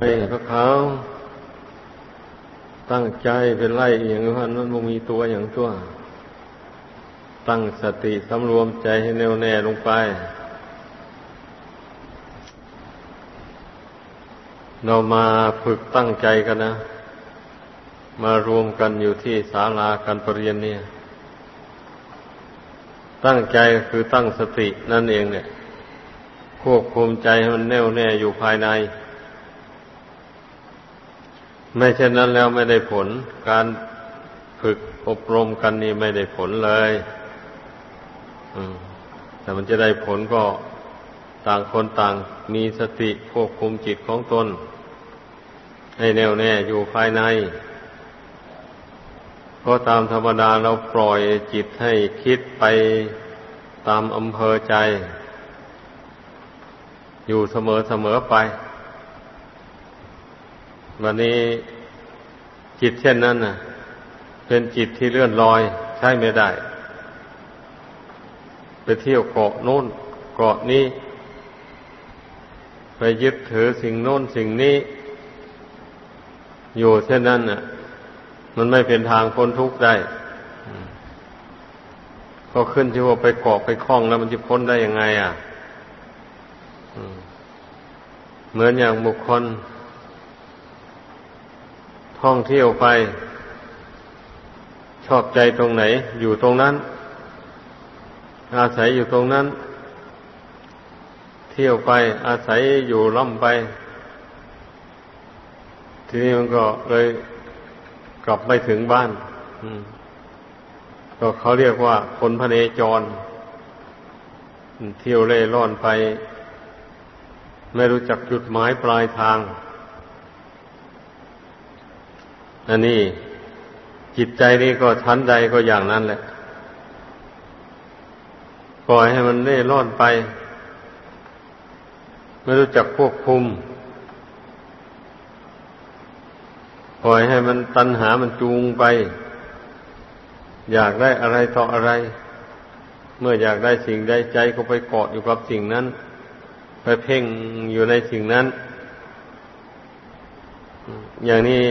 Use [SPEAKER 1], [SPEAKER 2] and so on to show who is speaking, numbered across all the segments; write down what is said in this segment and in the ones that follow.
[SPEAKER 1] ไอ้พระเขาตั้งใจเป็นไล่อย่างนั้นมันมีตัวอย่างตัว ตั้งสติสำรวมใจให้แน่วแน่ลงไป เรามาฝึกตั้งใจกันนะ มารวมกันอยู่ที่ศาลาการประเรียนเนี่ย ตั้งใจคือตั้งสตินั่นเองเนี่ย ควบคุมใจให้มันแน่วแน่อยู่ภายใน ไม่เช่นนั้นแล้วไม่ได้ผล การฝึกอบรมกันนี่ไม่ได้ผลเลยแต่มันจะได้ผลก็ต่างคนต่างมีสติควบคุมจิตของตน ให้แน่วแน่อยู่ภายในเพราะตามธรรมดาเราปล่อยจิตให้คิดไปตามอำเภอใจ อยู่เสมอเสมอไป วันนี้จิตเช่นนั้นน่ะเป็นจิตที่เลื่อนลอยใช่ไม่ได้ ไปเที่ยวเกาะโน้นเกาะนี้ ไปยึดถือสิ่งโน้นสิ่งนี้ อยู่เช่นนั้นน่ะ มันไม่เป็นทางพ้นทุกข์ได้ก็ขึ้นที่ว่าไปเกาะไปคล้องแล้วมันจะพ้นได้ยังไง อะเหมือนอย่างบุคคล ท่องเที่ยวไป ชอบใจตรงไหน อยู่ตรงนั้น อาศัยอยู่ตรงนั้น เที่ยวไป อาศัยอยู่ล่ำไป ทีนี้มันก็เลยกลับไม่ถึงบ้านก็เขาเรียกว่าคนพเนจร เที่ยวเล่ร่อนไป ไม่รู้จักจุดหมายปลายทาง อันนี้จิตใจนี่ก็ชั้นใดก็อย่างนั้นแหละปล่อยให้มันเล่ร่อนไป ไม่รู้จักควบคุม ปล่อยให้มันตัณหามันจูงไป อยากได้อะไรต่ออะไร เมื่ออยากได้สิ่งใดใจก็ไปเกาะอยู่กับสิ่งนั้น ไปเพ่งอยู่ในสิ่งนั้น อย่างนี้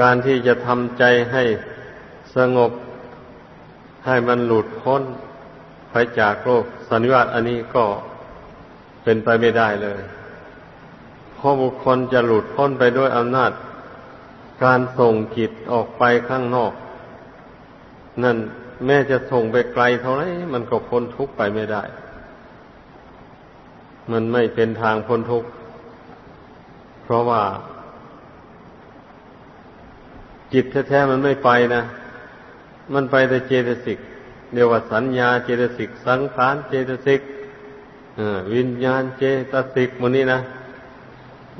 [SPEAKER 1] การที่จะทำใจให้สงบให้มันหลุดพ้นไปจากโลกสันนิวาตอันนี้ก็เป็นไปไม่ได้เลยเพราะบุคคลจะหลุดพ้นไปด้วยอำนาจ การส่งจิตออกไปข้างนอก นั่นแม้จะส่งไปไกลเท่าไรมันก็พ้นทุกข์ไปไม่ได้ มันไม่เป็นทางพ้นทุกข์เพราะว่า จิตแท้ๆมันไม่ไปนะ มันไปแต่เจตสิกเรียกว่าสัญญาเจตสิก สังขารเจตสิกวิญญาณเจตสิกมันนี้นะ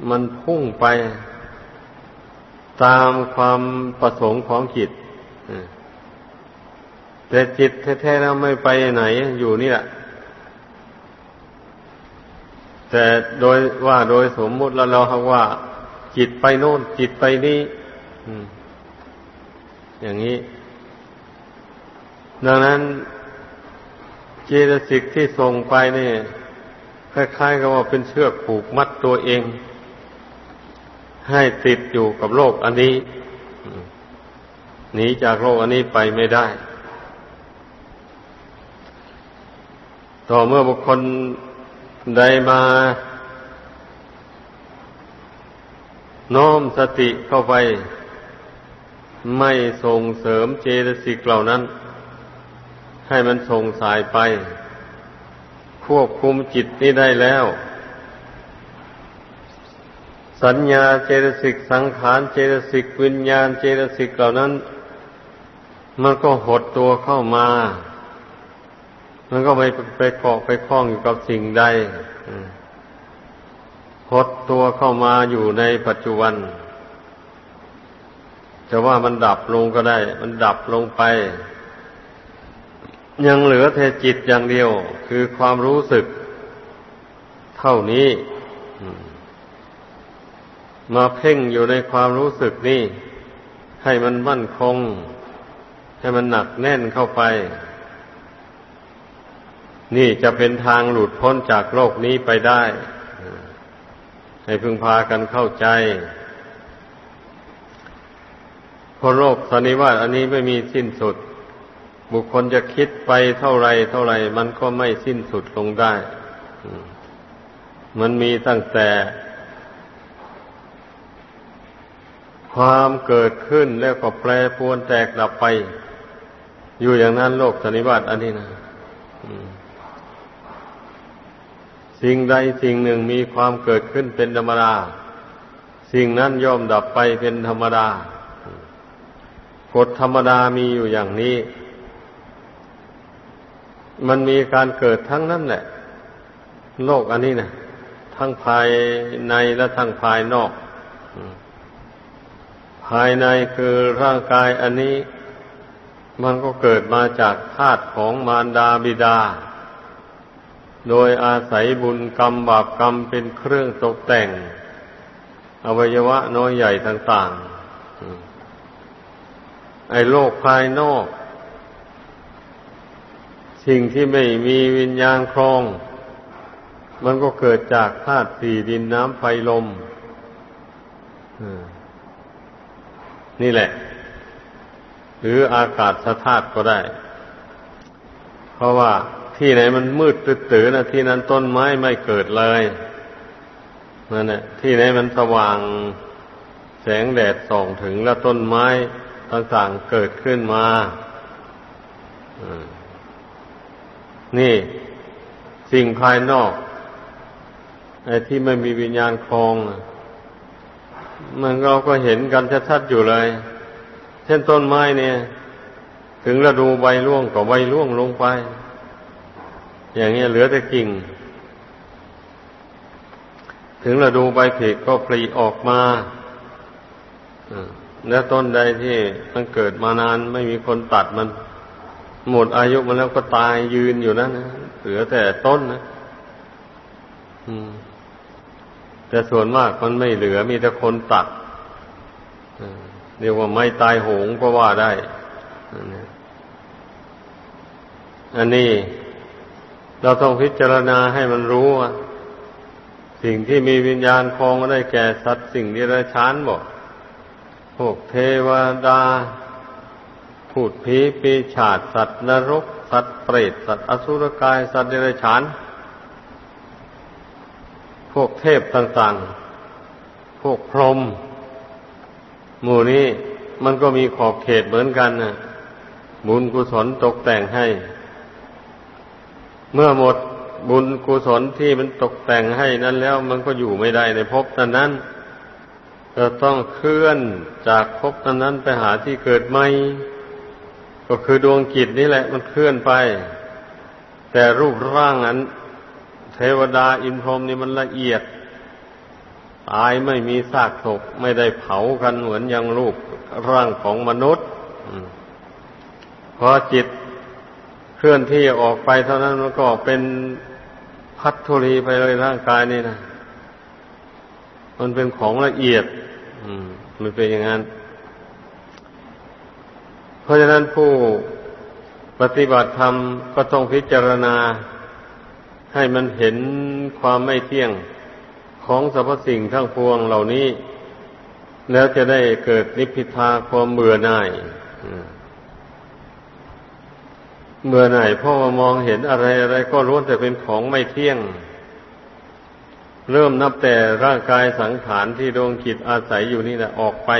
[SPEAKER 1] มันพุ่งไป ตามความประสงค์ของจิตแต่จิตแท้ๆแล้วไม่ไปไหน อยู่นี่แหละแต่โดยว่าโดยสมมุติแล้วเราว่า จิตไปโน่นจิตไปนี่ อย่างนี้ ดังนั้นเจตสิกที่ส่งไปนี่คล้ายๆกับว่าเป็นเชือกผูกมัดตัวเอง ให้ติดอยู่กับโลกอันนี้หนีจากโลกอันนี้ไปไม่ได้ ต่อเมื่อบุคคลใดมาน้อมสติเข้าไป ไม่ส่งเสริมเจตสิกเหล่านั้น ให้มันส่งสายไป ควบคุมจิตนี้ได้แล้ว สัญญาเจตสิกสังขารเจตสิกวิญญาณเจตสิกเหล่านั้น มันก็หดตัวเข้ามา มันก็ไม่ไปเกาะไปคล้องอยู่กับสิ่งใดหดตัวเข้ามาอยู่ในปัจจุบัน จะว่ามันดับลงก็ได้ มันดับลงไป ยังเหลือแต่จิตอย่างเดียว คือความรู้สึก เท่านี้ มาเพ่งอยู่ในความรู้สึกนี่ ให้มันมั่นคง ให้มันหนักแน่นเข้าไป นี่จะเป็นทางหลุดพ้นจากโลกนี้ไปได้ ให้พึงพากันเข้าใจ เพราะโรคสันนิวาตอันนี้ไม่มีสิ้นสุด บุคคลจะคิดไปเท่าไรเท่าไรมันก็ไม่สิ้นสุดลงได้ มันมีตั้งแต่ ความเกิดขึ้นแล้วก็แปรปวนแตกดับไป อยู่อย่างนั้นโลกสันนิวาตอันนี้นะสิ่งใดสิ่งหนึ่งมีความเกิดขึ้นเป็นธรรมดา สิ่งนั้นย่อมดับไปเป็นธรรมดา กฎธรรมดามีอยู่อย่างนี้ มันมีการเกิดทั้งนั้นแหละ โลกอันนี้นะทั้งภายในและทั้งภายนอก ภายในคือร่างกายอันนี้ มันก็เกิดมาจากธาตุของมารดาบิดา โดยอาศัยบุญกรรมบาปกรรมเป็นเครื่องตกแต่ง อวัยวะน้อยใหญ่ต่าง ๆ ไอ้โลกภายนอก สิ่งที่ไม่มีวิญญาณครอง มันก็เกิดจากธาตุสี่ดินน้ำไฟลมนี่แหละ หรืออากาศธาตุก็ได้ เพราะว่าที่ไหนมันมืดตื้อๆนะที่นั้นต้นไม้ไม่เกิดเลยนั่นแหละที่ไหนมันสว่างแสงแดดส่องถึงแล้วต้นไม้ ต่างๆเกิดขึ้นมานี่สิ่งภายนอกไอ้ที่ไม่มีวิญญาณคลอง มันเราก็เห็นกันชัดๆอยู่เลย เช่นต้นไม้เนี่ย ถึงฤดูใบร่วงก็ใบร่วงลงไป อย่างนี้ยเหลือแต่กิ่ง ถึงเราดูใบผลิก็ปลีออกมา แล้วต้นใดที่มันเกิดมานานไม่มีคนตัดมัน หมดอายุมันแล้วก็ตายยืนอยู่นั่นนะเหลือแต่ต้นนะแต่ส่วนมากมันไม่เหลือมีแต่คนตัดเรียกว่าไม่ตายโหงก็ว่าได้ อันนี้เราต้องพิจารณาให้มันรู้ว่าสิ่งที่มีวิญญาณคลองได้แก่สัตว์สิ่งที่ไรชานบอก พวกเทวดาพูดผีปีฉาดสัตว์นรก สัตว์เปรตสัตว์อสุรกาย สัตว์เดรัจฉาน พวกเทพต่างๆ พวกพรหมหมู่นี้มันก็มีขอบเขตเหมือนกันนะบุญกุศลตกแต่งให้ เมื่อหมดบุญกุศลที่มันตกแต่งให้นั้นแล้ว มันก็อยู่ไม่ได้ในภพนั้นนั้น จะต้องเคลื่อนจากภพนั้นนั้นไปหาที่เกิดใหม่ก็คือดวงกิจนี่แหละ มันเคลื่อนไป แต่รูปร่างนั้น เทวดาอินพรหมนี่มันละเอียดตายไม่มีซากศพไม่ได้เผากันเหมือนอย่างรูปร่างของมนุษย์พอจิตเคลื่อนที่ออกไปเท่านั้นมันก็เป็นพัทธุรีไปเลยร่างกายนี่นะมันเป็นของละเอียด มันเป็นอย่างนั้น เพราะฉะนั้นผู้ปฏิบัติธรรมก็ต้องพิจารณาให้มันเห็นความไม่เที่ยงของสรรพสิ่งทั้งปวงเหล่านี้ แล้วจะได้เกิดนิพพิทาความเบื่อหน่ายอืมเมื่อไหร่พ่อมองเห็นอะไรอะไรก็รู้แต่เป็นของไม่เที่ยง เริ่มนับแต่ร่างกายสังขารที่ดวงจิตอาศัยอยู่นี่แหละออกไป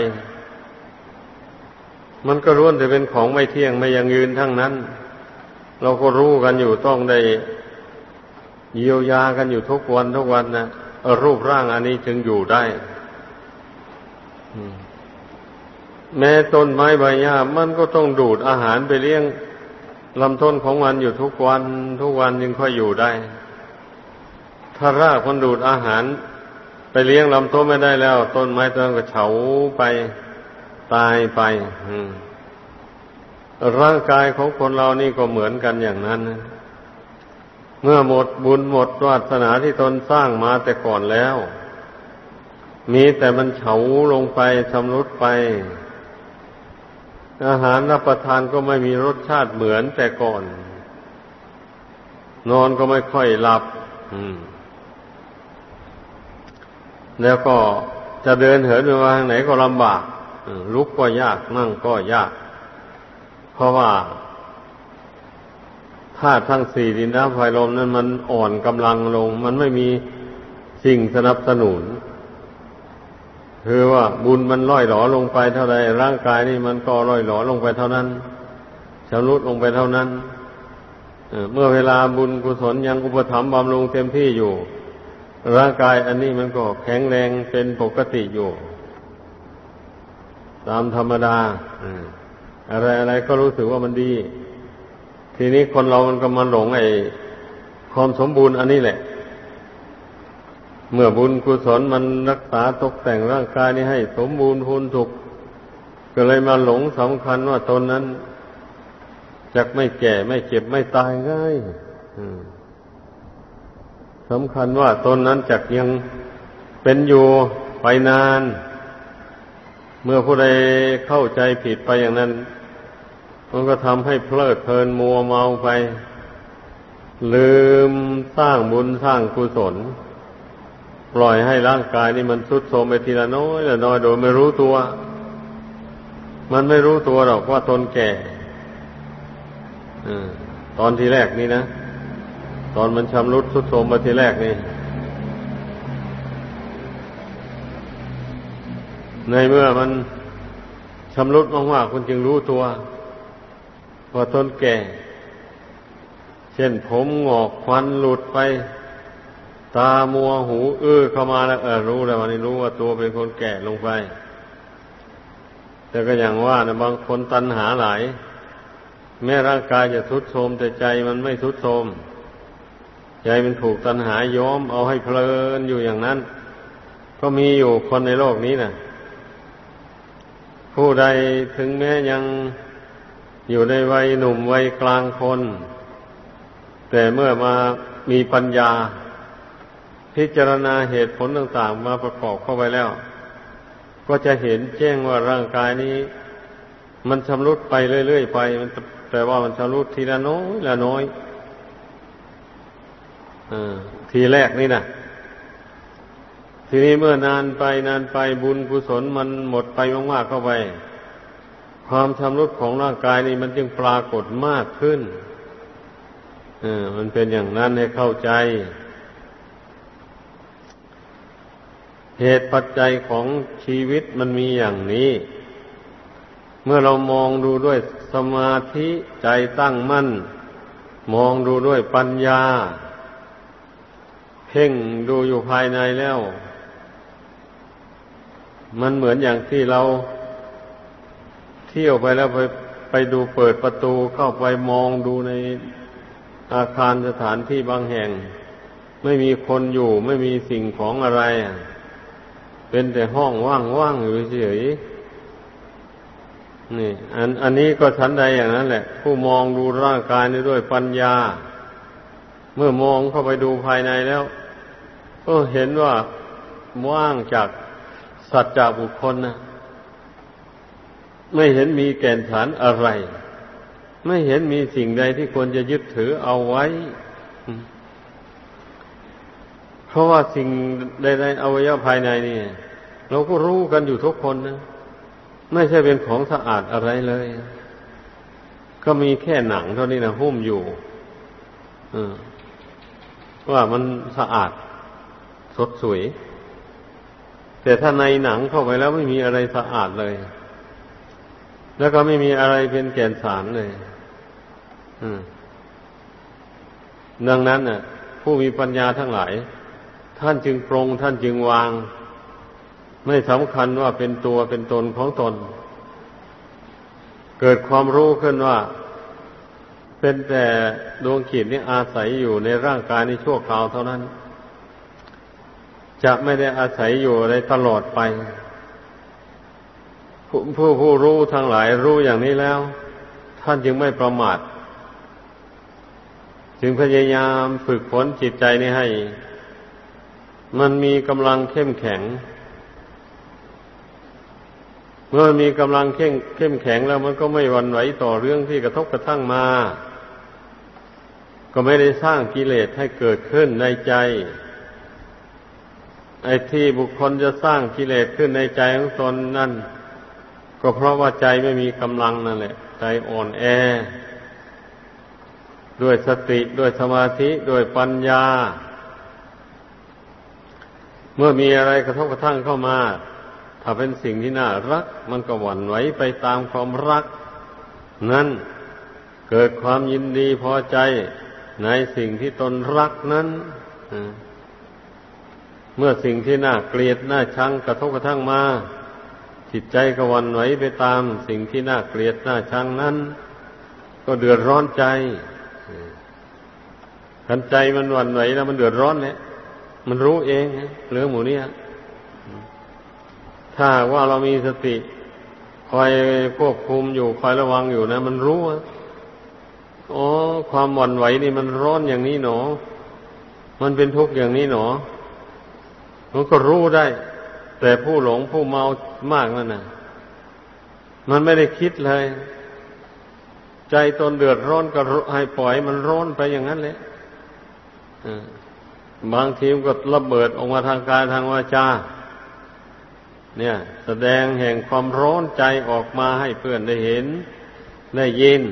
[SPEAKER 1] มันก็รู้แต่เป็นของไม่เที่ยงไม่ยังยืนทั้งนั้น เราก็รู้กันอยู่ต้องได้เยียวยากันอยู่ทุกวันทุกวันนะรูปร่างอันนี้จึงอยู่ได้แม้ต้นไม้ใบหญ้ามันก็ต้องดูดอาหารไปเลี้ยงลำต้นของมันอยู่ทุกวัน ทุกวันยังค่อยอยู่ได้ ถ้ารากมันดูดอาหาร ไปเลี้ยงลำต้นไม่ได้แล้ว ต้นไม้ต้นก็เฉาไปตายไปร่างกายของคนเรานี่ก็เหมือนกันอย่างนั้นเมื่อหมดบุญหมดวาสนาที่ตนสร้างมาแต่ก่อนแล้ว มีแต่มันเฉาลงไปชำรุดไป อาหารรับประทานก็ไม่มีรสชาติเหมือนแต่ก่อน นอนก็ไม่ค่อยหลับ แล้วก็จะเดินเหินไปทางไหนก็ลำบากลุกก็ยากนั่งก็ยาก เพราะว่าธาตุทั้งสี่ดินน้ำไฟลมนั้นมันอ่อนกำลังลง มันไม่มีสิ่งสนับสนุน คือว่าบุญมันล่อยหลอลงไปเท่าไรร่างกายนี่มันก็ล่อยหลอลงไปเท่านั้นชำรุดลงไปเท่านั้นเมื่อเวลาบุญกุศลยังอุปถัมภ์บำรุงเต็มที่อยู่ ร่างกายอันนี้มันก็แข็งแรงเป็นปกติอยู่ ตามธรรมดาอะไรอะไรก็รู้สึกว่ามันดี ทีนี้คนเรามันก็มาหลงไอ้ความสมบูรณ์อันนี้แหละ เมื่อบุญกุศลมันรักษาตกแต่งร่างกายนี้ให้ สมบูรณ์พูนถูกก็เลยมาหลงสำคัญว่าตนนั้นจักไม่แก่ไม่เจ็บไม่ตายง่าย สำคัญว่าตนนั้นจักยังเป็นอยู่ไปนาน เมื่อผู้ใดเข้าใจผิดไปอย่างนั้น มันก็ทำให้เพลิดเพลินมัวเมาไป ลืมสร้างบุญสร้างกุศล ปล่อยให้ร่างกายนี่มันทุดโทรมไปทีละน้อยละน้อยโดยไม่รู้ตัว มันไม่รู้ตัวหรอกว่าตนแก่ตอนที่แรกนี่นะ ตอนมันชำรุดทุดโทรมมาทีแรกนี่ ในเมื่อมันชำรุดมากๆคุณจึงรู้ตัวว่าตนแก่ เช่นผมหงอกควันหลุดไป ตามัวหูอื้อเข้ามาแล้วเออรู้แล้ววันนี้รู้ว่าตัวเป็นคนแก่ลงไป แต่ก็อย่างว่านะบางคนตัณหาหลาย แม้ร่างกายจะทุดโทรมแต่ใจมันไม่ทุดโทรม ใจมันถูกตัณหาย้อมเอาให้เพลินอยู่อย่างนั้น ก็มีอยู่คนในโลกนี้นะผู้ใดถึงแม้ยังอยู่ในวัยหนุ่มวัยกลางคน แต่เมื่อมามีปัญญา พิจารณาเหตุผลต่างๆ มาประกอบเข้าไปแล้ว ก็จะเห็นแจ้งว่าร่างกายนี้ มันชำรุดไปเรื่อยๆไป มันแต่ว่ามันชำรุดทีละน้อยละน้อยอ ทีแรกนี่นะทีนี้เมื่อนานไปนานไปบุญกุศลมันหมดไปมากๆเข้าไป ความชำรุดของร่างกายนี่มันจึงปรากฏมากขึ้นอมันเป็นอย่างนั้นให้เข้าใจ เหตุปัจจัยของชีวิตมันมีอย่างนี้ เมื่อเรามองดูด้วยสมาธิใจตั้งมั่น มองดูด้วยปัญญา เพ่งดูอยู่ภายในแล้ว มันเหมือนอย่างที่เราเที่ยวไปแล้วไปไปดูเปิดประตูเข้าไปมองดูในอาคารสถานที่บางแห่ง ไม่มีคนอยู่ไม่มีสิ่งของอะไร เป็นแต่ห้องว่างๆอยู่เฉยนี่ อันอันนี้ก็ชั้นใดอย่างนั้นแหละ ผู้มองดูร่างกายนี้ด้วยปัญญา เมื่อมองเข้าไปดูภายในแล้ว ก็เห็นว่าว่างจากสัจจะบุคคลนะไม่เห็นมีแก่นฐานอะไร ไม่เห็นมีสิ่งใดที่ควรจะยึดถือเอาไว้ เพราะว่าสิ่งใดๆอวัยวะภายในนี่เราก็รู้กันอยู่ทุกคนนะไม่ใช่เป็นของสะอาดอะไรเลย ก็มีแค่หนังเท่านี้นะหุ้มอยู่ว่ามันสะอาด สดสวย แต่ถ้าในหนังเข้าไปแล้วไม่มีอะไรสะอาดเลย แล้วก็ไม่มีอะไรเป็นแก่นสารเลยดังนั้นน่ะ ผู้มีปัญญาทั้งหลาย ท่านจึงปรงท่านจึงวาง ไม่สำคัญว่าเป็นตัวเป็นตนของตน เกิดความรู้ขึ้นว่าเป็นแต่ดวงขีดนี้อาศัยอยู่ในร่างกายในชั่วคราวเท่านั้น จะไม่ได้อาศัยอยู่ในตลอดไปผู้ผู้ผู้รู้ทั้งหลายรู้อย่างนี้แล้ว ท่านจึงไม่ประมาทจึงพยายามฝึกฝนจิตใจนี้ให้ มันมีกำลังเข้มแข็ง เมื่อมีกำลังเข้มเข้มแข็งแล้วมันก็ไม่วันไหวต่อเรื่องที่กระทบกระทั่งมา ก็ไม่ได้สร้างกิเลสให้เกิดขึ้นในใจ ไอ้ที่บุคคลจะสร้างกิเลสขึ้นในใจของตนนั่น ก็เพราะว่าใจไม่มีกำลังนั่นแหละ ใจอ่อนแอ ด้วยสติด้วยสมาธิด้วยปัญญา เมื่อมีอะไรกระทบกระทั่งเข้ามา ถ้าเป็นสิ่งที่น่ารัก มันก็หวั่นไหวไปตามความรัก นั้นเกิดความยินดีพอใจในสิ่งที่ตนรักนั้น เมื่อสิ่งที่น่าเกลียดน่าชังกระทบกระทั่งมา จิตใจก็วันไหวไปตาม สิ่งที่น่าเกลียดน่าชังนั้น ก็เดือดร้อนใจกันใจมันวันไหวแล้วมันเดือดร้อนเนี่ยมันรู้เองเรื่องหมูเนี่ยถ้าว่าเรามีสติคอยควบคุมอยู่คอยระวังอยู่นะ มันรู้อ๋อความหวั่นไหวนี่มันร้อนอย่างนี้หนอ มันเป็นทุกข์อย่างนี้หนอ มันก็รู้ได้ แต่ผู้หลงผู้เมามากนั่นน่ะ มันไม่ได้คิดเลย ใจตนเดือดร้อนก็ให้ปล่อยมันร้อนไปอย่างนั้นเลยบางทีมันก็ระเบิดออกมาทางกายทางวาจาเนี่ย แสดงแห่งความร้อนใจออกมาให้เพื่อนได้เห็น ได้ยิน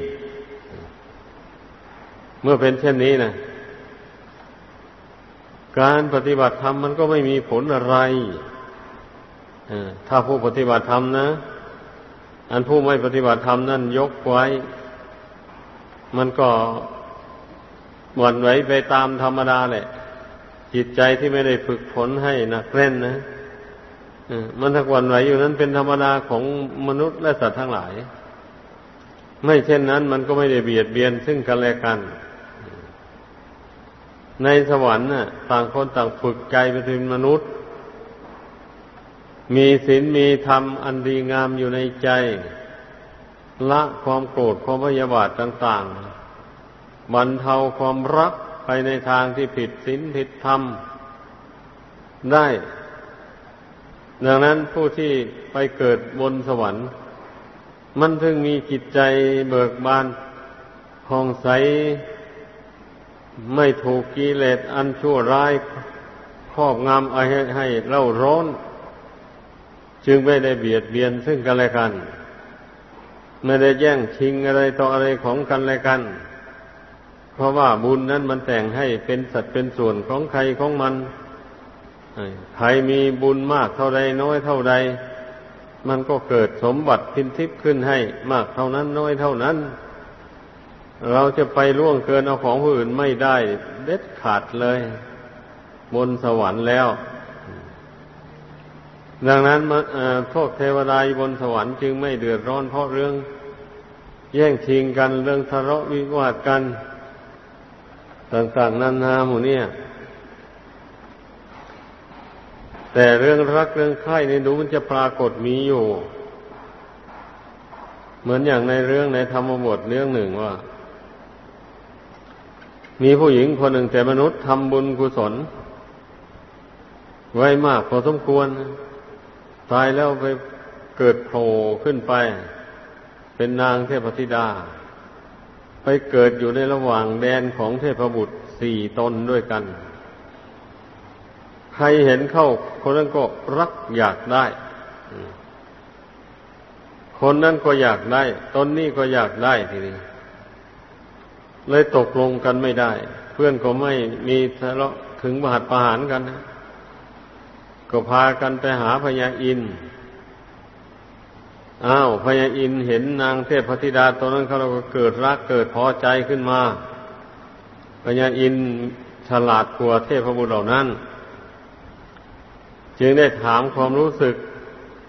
[SPEAKER 1] เมื่อเป็นเช่นนี้นะ การปฏิบัติธรรมมันก็ไม่มีผลอะไรถ้าผู้ปฏิบัติธรรมนะ อันผู้ไม่ปฏิบัติธรรมนั่นยกไว้ มันก็หวั่นไหวไปตามธรรมดาแหละ จิตใจที่ไม่ได้ฝึกฝนให้หนักแน่นนะมันถ้าหวั่นไหวอยู่นั้นเป็นธรรมดาของมนุษย์และสัตว์ทั้งหลาย ไม่เช่นนั้นมันก็ไม่ได้เบียดเบียนซึ่งกันและกัน ในสวรรค์น่ะต่างคนต่างฝึกใจไปเป็นมนุษย์ มีศีลมีธรรมอันดีงามอยู่ในใจ ละความโกรธความพยาบาทต่างๆบรรเทาความรักไปในทางที่ผิดศีลผิดธรรมได้ ดังนั้นผู้ที่ไปเกิดบนสวรรค์ มันถึงมีจิตใจเบิกบานผ่องใส ไม่ถูกกิเลสอันชั่วร้ายครอบงำให้ให้เล่าร้อน จึงไม่ได้เบียดเบียนซึ่งกันและกัน ไม่ได้แย่งชิงอะไรต่ออะไรของกันและกัน เพราะว่าบุญนั้นมันแต่งให้เป็นสัตว์เป็นส่วนของใครของมันใครมีบุญมากเท่าใดน้อยเท่าใด มันก็เกิดสมบัติพินทิพย์ขึ้นให้มากเท่านั้นน้อยเท่านั้น เราจะไปล่วงเกินเอาของผู้อื่นไม่ได้เด็ดขาดเลย บนสวรรค์แล้ว ดังนั้นพวกเทวดาบนสวรรค์จึงไม่เดือดร้อนเพราะเรื่อง แย่งชิงกันเรื่องทะเลาะวิวาทกัน ต่างๆนานาหมู่เนี่ย แต่เรื่องรักเรื่องใคร่ในดูมันจะปรากฏมีอยู่ เหมือนอย่างในเรื่องในธรรมบทเรื่องหนึ่งว่า มีผู้หญิงคนหนึ่งแต่มนุษย์ทำบุญกุศล ไว้มากพอสมควร ตายแล้วไปเกิดโผล่ขึ้นไป เป็นนางเทพธิดา ไปเกิดอยู่ในระหว่างแดนของเทพบุตรสี่ตนด้วยกัน ใครเห็นเข้าคนนั้นก็รักอยากได้ คนนั้นก็อยากได้ ตนนี้ก็อยากได้ทีนี้ เลยตกลงกันไม่ได้ เพื่อนก็ไม่มีทะเลาะถึงบาดประหารกันนะก็พากันไปหาพญาอินอ้าวพญาอินเห็นนางเทพธิดาตอนนั้นเขาก็เกิดรักเกิดพอใจขึ้นมาพญาอินฉลาดกว่าเทพบุตรเหล่านั้น จึงได้ถามความรู้สึก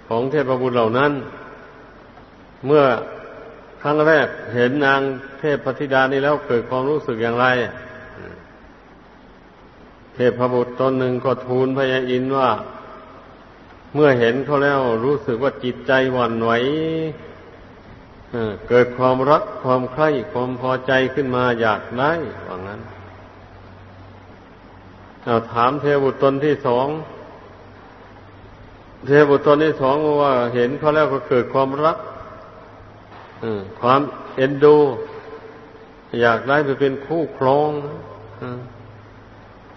[SPEAKER 1] ของเทพบุตรเหล่านั้น เมื่อ ครั้งแรกเห็นนางเทพธิดานี้แล้วเกิดความรู้สึกอย่างไร เทพบุตรตนหนึ่งก็ทูลพญาอินว่า เมื่อเห็นเขาแล้วรู้สึกว่าจิตใจหวั่นไหวเกิดความรักความใคร่ความพอใจขึ้นมาอยากได้ว่างั้นเอาถามเทพบุตรตนที่สองเทพบุตรตนที่สองว่าเห็นเขาแล้วก็เกิดความรัก ความเอ็นดู อยากได้ไปเป็นคู่ครอง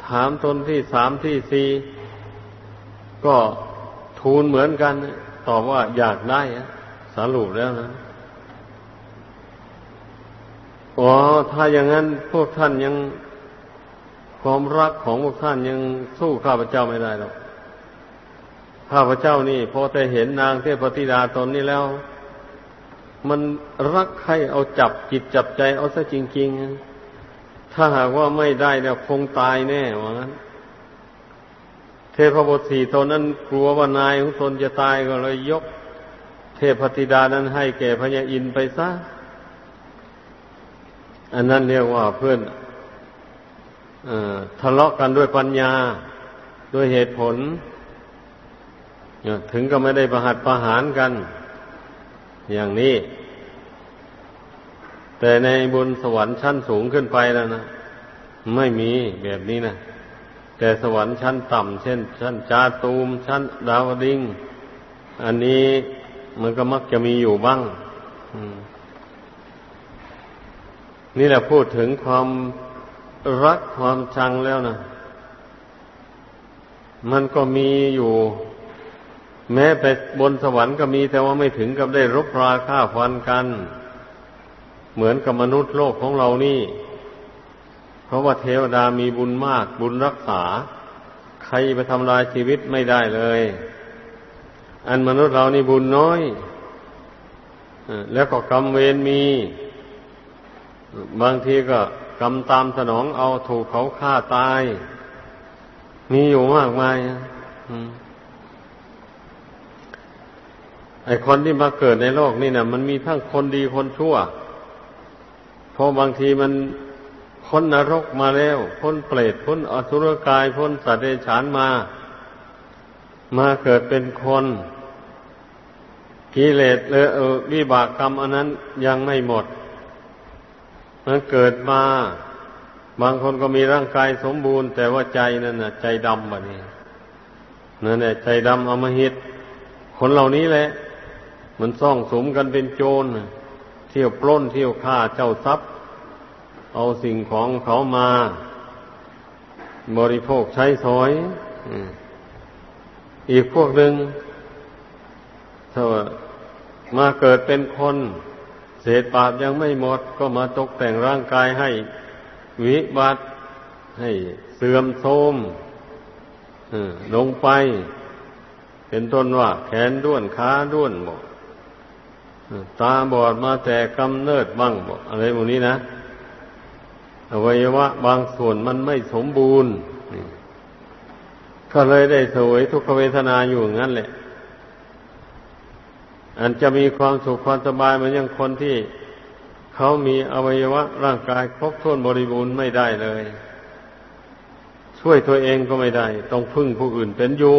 [SPEAKER 1] ถามตนที่สามที่สี่ก็ทูลเหมือนกัน ตอบว่าอยากได้สรุปแล้วนะอ๋อถ้าอย่างนั้นพวกท่านยังความรักของพวกท่านยังสู้ข้าพเจ้าไม่ได้หรอกข้าพเจ้านี่พอแต่เห็นนางเทพธิดาตนนี้แล้ว มันรักใครเอาจับจิตจับใจเอาซะจริงๆ ถ้าหากว่าไม่ได้เนี่ยคงตายแน่ว่างั้น เทพบุตรสี่ตนนั้นกลัวว่านายของตนจะตายก็เลยยก เทพธิดานั้นให้แก่พญาอินไปซะ อันนั้นเรียกว่าเพื่อนอทะเลาะกันด้วยปัญญาด้วยเหตุผล ถึงก็ไม่ได้ประหัดประหารกัน อย่างนี้ แต่ในบนสวรรค์ชั้นสูงขึ้นไปแล้วนะไม่มีแบบนี้นะแต่สวรรค์ชั้นต่ำเช่น ชั้นจาตูม ชั้นดาวดิงอันนี้มันก็มักจะมีอยู่บ้างนี่แหละพูดถึงความรักความชังแล้วนะมันก็มีอยู่ แม้ไปบนสวรรค์ก็มีแต่ว่าไม่ถึงกับได้รบราฆ่าฟันกัน เหมือนกับมนุษย์โลกของเรานี่ เพราะว่าเทวดามีบุญมากบุญรักษา ใครไปทำลายชีวิตไม่ได้เลย อันมนุษย์เรานี่บุญน้อยแล้วก็กรรมเวรมี บางทีก็กรรมตามสนองเอาถูกเขาฆ่าตาย มีอยู่มากมายอืม ไอ้คนที่มาเกิดในโลกนี่นะมันมีทั้งคนดีคนชั่วเพราะบางทีมันพ้นนรกมาแล้วพ้นเปรตพ้นอสุรกายพ้นสัตว์เดรัจฉานมา มาเกิดเป็นคนกิเลสเลอวิบากกรรมอันนั้นยังไม่หมดมันเกิดมา บางคนก็มีร่างกายสมบูรณ์ แต่ว่าใจนั่นน่ะ ใจดำแบบนี้นั่นแหละใจดำอมหิตคนเหล่านี้แหละ มันซ่องสมกันเป็นโจรเที่ยวปล้นเที่ยวฆ่าเจ้าทรัพย์ เอาสิ่งของเขามา บริโภคใช้สอยอีกพวกหนึ่งถ้ามาเกิดเป็นคน เศษบาปยังไม่หมด ก็มาตกแต่งร่างกายให้วิบัติให้เสื่อมโทรมลงไป เป็นต้นว่าแขนด้วนขาด้วนหมด ตาบอดมาแต่กำเนิดบ้างอะไรพวกนี้นะอวัยวะบางส่วนมันไม่สมบูรณ์ก็เลยได้สวยทุกขเวทนาอยู่งั้นแหละ อันจะมีความสุขความสบายเหมือนอย่างคนที่เขามีอวัยวะร่างกายครบถ้วนบริบูรณ์ไม่ได้เลย ช่วยตัวเองก็ไม่ได้ ต้องพึ่งผู้อื่นเป็นอยู่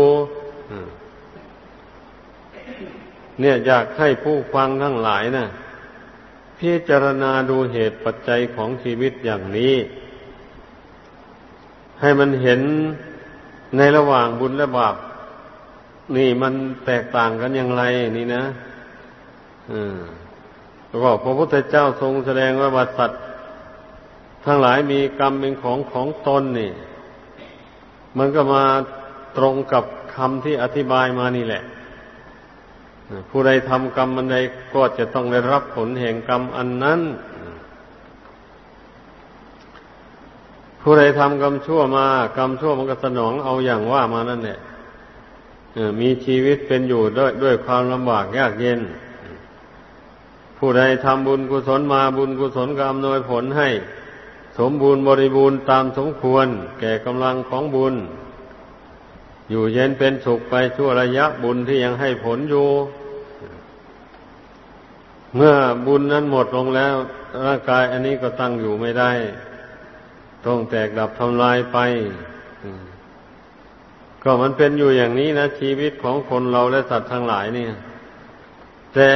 [SPEAKER 1] เนี่ยอยากให้ผู้ฟังทั้งหลายนะ่ะพิจารณาดูเหตุปัจจัยของชีวิตอย่างนี้ ให้มันเห็นในระหว่างบุญและบาปนี่มันแตกต่างกันอย่างไรนี่นะอืมก็พระพุทธเจ้าทรงแสดงว่าบัสัตว์ทั้งหลายมีกรรมเป็นของของตนนี่ มันก็มาตรงกับคำที่อธิบายมานี่แหละ ผู้ใดทำกรรมอันใดก็จะต้องได้รับผลแห่งกรรมอันนั้น ผู้ใดทำกรรมชั่วมากรรมชั่วมันก็สนองเอาอย่างว่ามานั่นแหละมีชีวิตเป็นอยู่ด้วยด้วยความลำบากยากเย็น ผู้ใดทำบุญกุศลมาบุญกุศลก็อำนวยผลให้ สมบูรณ์บริบูรณ์ตามสมควร แก่กำลังของบุญ อยู่เย็นเป็นสุขไปชั่วระยะบุญที่ยังให้ผลอยู่ เมื่อบุญนั้นหมดลงแล้ว ร่างกายอันนี้ก็ตั้งอยู่ไม่ได้ ต้องแตกดับทำลายไป ก็มันเป็นอยู่อย่างนี้นะ ชีวิตของคนเราและสัตว์ทั้งหลายเนี่ย แต่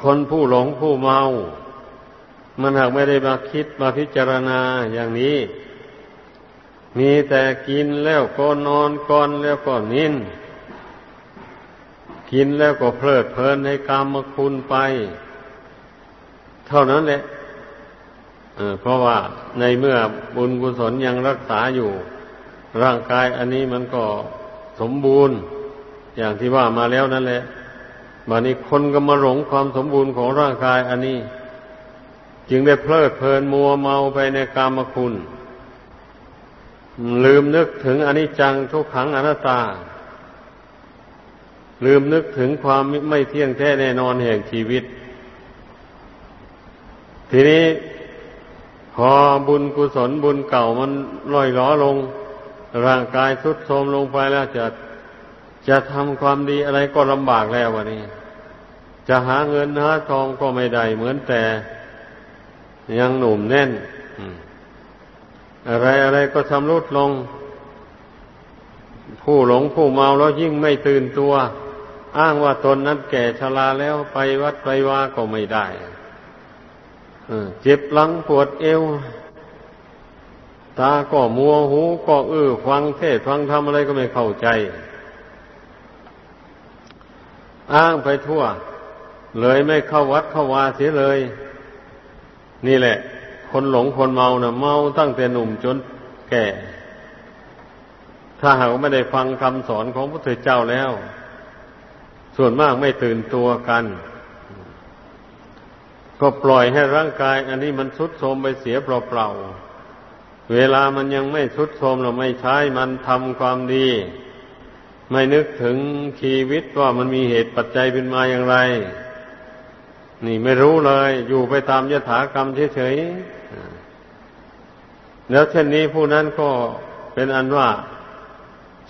[SPEAKER 1] คนผู้หลงผู้เมา มันหากไม่ได้มาคิดมาพิจารณาอย่างนี้ มีแต่กินแล้วก็นอนก่อนแล้วก็นินกินแล้วก็เพลิดเพลินในกามคุณไป เท่านั้นแหละเพราะว่าในเมื่อบุญกุศลยังรักษาอยู่ ร่างกายอันนี้มันก็สมบูรณ์ อย่างที่ว่ามาแล้วนั่นแหละบัดนี้คนก็มาหลงความสมบูรณ์ของร่างกายอันนี้ จึงได้เพลิดเพลินมัวเมาไปในกามคุณ ลืมนึกถึงอนิจจังทุกขังอนัตตา ลืมนึกถึงความไม่เที่ยงแท้แน่นอนแห่งชีวิต ทีนี้พอบุญกุศลบุญเก่ามันล่อยล้อลง ร่างกายทุดโทรมลงไปแล้วจะจะทำความดีอะไรก็ลำบากแล้ววันนี้ จะหาเงินหาทองก็ไม่ได้เหมือนแต่ ยังหนุ่มแน่น อะไรอะไรก็ชำรุดลง ผู้หลงผู้เมาแล้วยิ่งไม่ตื่นตัว อ้างว่าตนนั้นแก่ชราแล้วไปวัดไปว่าก็ไม่ได้เจ็บหลังปวดเอว ตาก็มัวหูก็อื้อฟังเทศฟังทำอะไรก็ไม่เข้าใจ อ้างไปทั่ว เลยไม่เข้าวัดเข้าวาเสียเลย นี่แหละ คนหลงคนเมาเนะ่ะเมาตั้งแต่หนุ่มจนแก่ ถ้าหากไม่ได้ฟังคำสอนของพระพุทธเจ้าแล้ว ส่วนมากไม่ตื่นตัวกัน ก็ปล่อยให้ร่างกาย อันนี้มันทุดโทรมไปเสียเปล่าๆเวลามันยังไม่ทุดโทรมเราไม่ใช้มันทำความดี ไม่นึกถึงชีวิตว่ามันมีเหตุปัจจัยเป็นมาอย่างไร นี่ไม่รู้เลย อยู่ไปตามยถากรรมเฉยๆ แล้วเช่นนี้ผู้นั้นก็เป็นอันว่า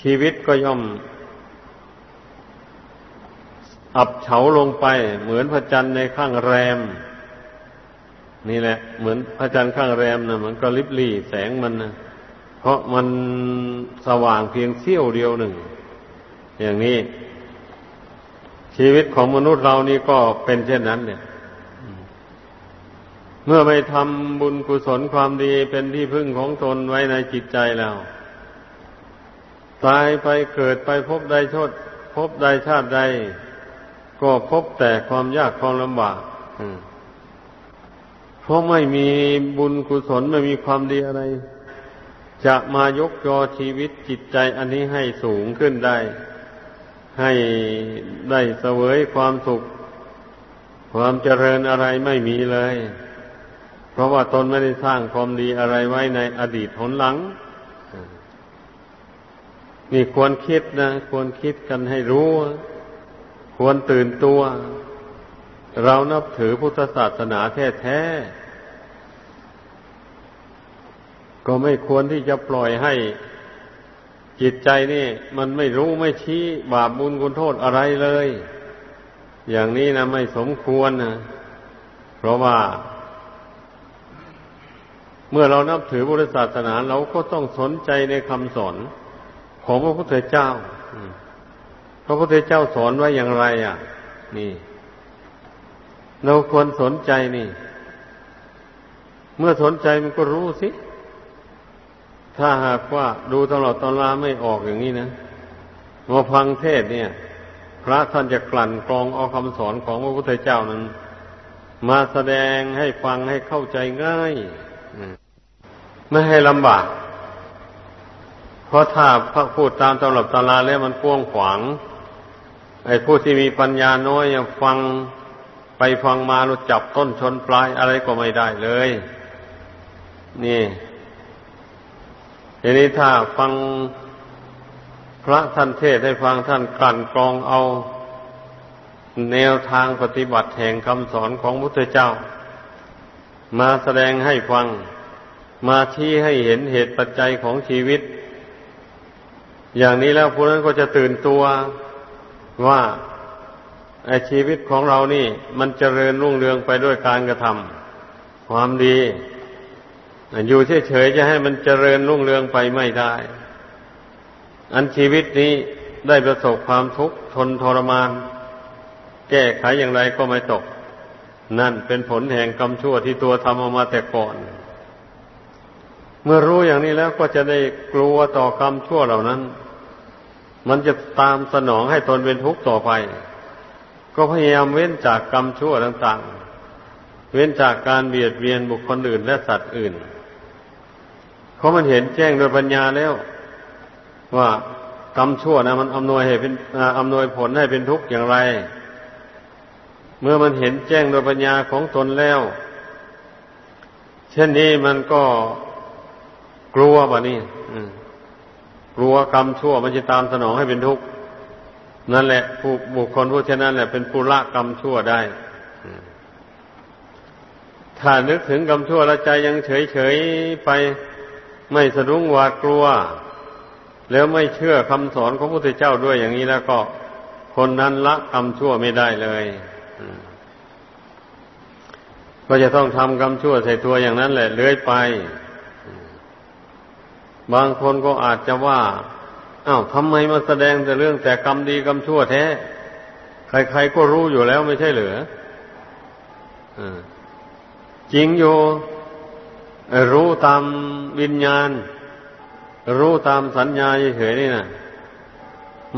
[SPEAKER 1] ชีวิตก็ย่อม อับเฉาลงไป เหมือนพระจันทร์ในข้างแรม นี่แหละ เหมือนพระจันทร์ข้างแรมนะมันก็ลิบลี่แสงมันนะเพราะมันสว่างเพียงเสี้ยวเดียวหนึ่ง อย่างนี้ ชีวิตของมนุษย์เรานี่ก็เป็นเช่นนั้นเนี่ย มื่อไม่ทำบุญกุศลความดีเป็นที่พึ่งของตนไว้ในจิตใจแล้วตายไปเกิดไปพบใดชดพบใดชาติใด ก็พบแต่ความยากความลำบากอืมพราะไม่มีบุญกุศลไม่มีความดีอะไร จะมายกยอชีวิตจิตใจอันนี้ให้สูงขึ้นได้ ให้ได้เสวยความสุข ความเจริญอะไรไม่มีเลย ราะว่าตนไม่ได้สร้างความดีอะไรไว้ในอดีตหนหลัง นี่ควรคิดนะ ควรคิดกันให้รู้ ควรตื่นตัว เรานับถือพุทธศาสนาแท้ๆ ก็ไม่ควรที่จะปล่อยให้จิตใจนี่ มันไม่รู้ไม่ชี้บาปบุญคุณโทษอะไรเลย อย่างนี้นะไม่สมควรนะ เพราะว่า เมื่อเรานับถือพุทธศาสนาเราก็ต้องสนใจในคำสอนของพระพุทธเจ้าพระพุทธเจ้าสอนไว้อย่างไร อะ นี่ เราควรสนใจนี่ เมื่อสนใจมันก็รู้สิ ถ้าหากว่าดูตลอดตอนลาไม่ออกอย่างนี้นะมาฟังเทศเนี่ย พระท่านจะกลั่นกรองเอาคำสอนของพระพุทธเจ้านั้น มาแสดงให้ฟังให้เข้าใจง่าย ไม่ให้ลำบาก เพราะถ้าพระพูดตามตำรับตาลาแล้วมันกว้างขวาง ไอ้ผู้ที่มีปัญญาน้อยยังฟังไปฟังมารู้จับต้นชนปลายอะไรก็ไม่ได้เลย นี่ทีนี้ถ้าฟังพระท่านเทศให้ฟังท่านกลั่นกรองเอา แนวทางปฏิบัติแห่งคำสอนของพุทธเจ้า มาแสดงให้ฟัง มาชี้ให้เห็นเหตุปัจจัยของชีวิต อย่างนี้แล้วผู้นั้นก็จะตื่นตัวว่าไอชีวิตของเรานี่ มันเจริญรุ่งเรืองไปด้วยการกระทำความดี อยู่เฉยๆจะให้มันเจริญรุ่งเรืองไปไม่ได้ อันชีวิตนี้ได้ประสบความทุกข์ทนทรมาน แก้ไขอย่างไรก็ไม่ตก นั่นเป็นผลแห่งกรรมชั่วที่ตัวทำออกมาแต่ก่อน เมื่อรู้อย่างนี้แล้วก็จะได้กลัวต่อกรรมชั่วเหล่านั้น มันจะตามสนองให้ตนเป็นทุกข์ต่อไป ก็พยายามเว้นจากกรรมชั่วต่างๆ เว้นจากการเบียดเบียนบุคคลอื่นและสัตว์อื่น เพราะมันเห็นแจ้งโดยปัญญาแล้ว ว่ากรรมชั่วนะมันอำนวยให้เป็นอำนวยผลให้เป็นทุกข์อย่างไร เมื่อมันเห็นแจ้งโดยปัญญาของตนแล้ว เช่นนี้มันก็ กลัวบ่นี่กลัวกรรมชั่วมันจะตามสนองให้เป็นทุกข์นั่นแหละ ผู้บุคคลผู้เช่นนั้นแหละเป็นปุระกรรมชั่วได้ถ้านึกถึงกรรมชั่วแล้วใจยังเฉยเฉยไปไม่สะดุ้งหวาดกลัว แล้วไม่เชื่อคำสอนของพระพุทธเจ้าด้วยอย่างนี้แล้วก็ คนนั้นละกรรมชั่วไม่ได้เลยก็จะต้องทำกรรมชั่วใส่ตัวอย่างนั้นแหละเลื้อยไป บางคนก็อาจจะว่าอ้าวทำไมมาแสดงแต่เรื่องแต่กรรมดีกรรมชั่วแท้ ใครๆก็รู้อยู่แล้วไม่ใช่เหรือจริงอยู่รู้ตามวิญญาณ รู้ตามสัญญาเฉยๆนี่นะ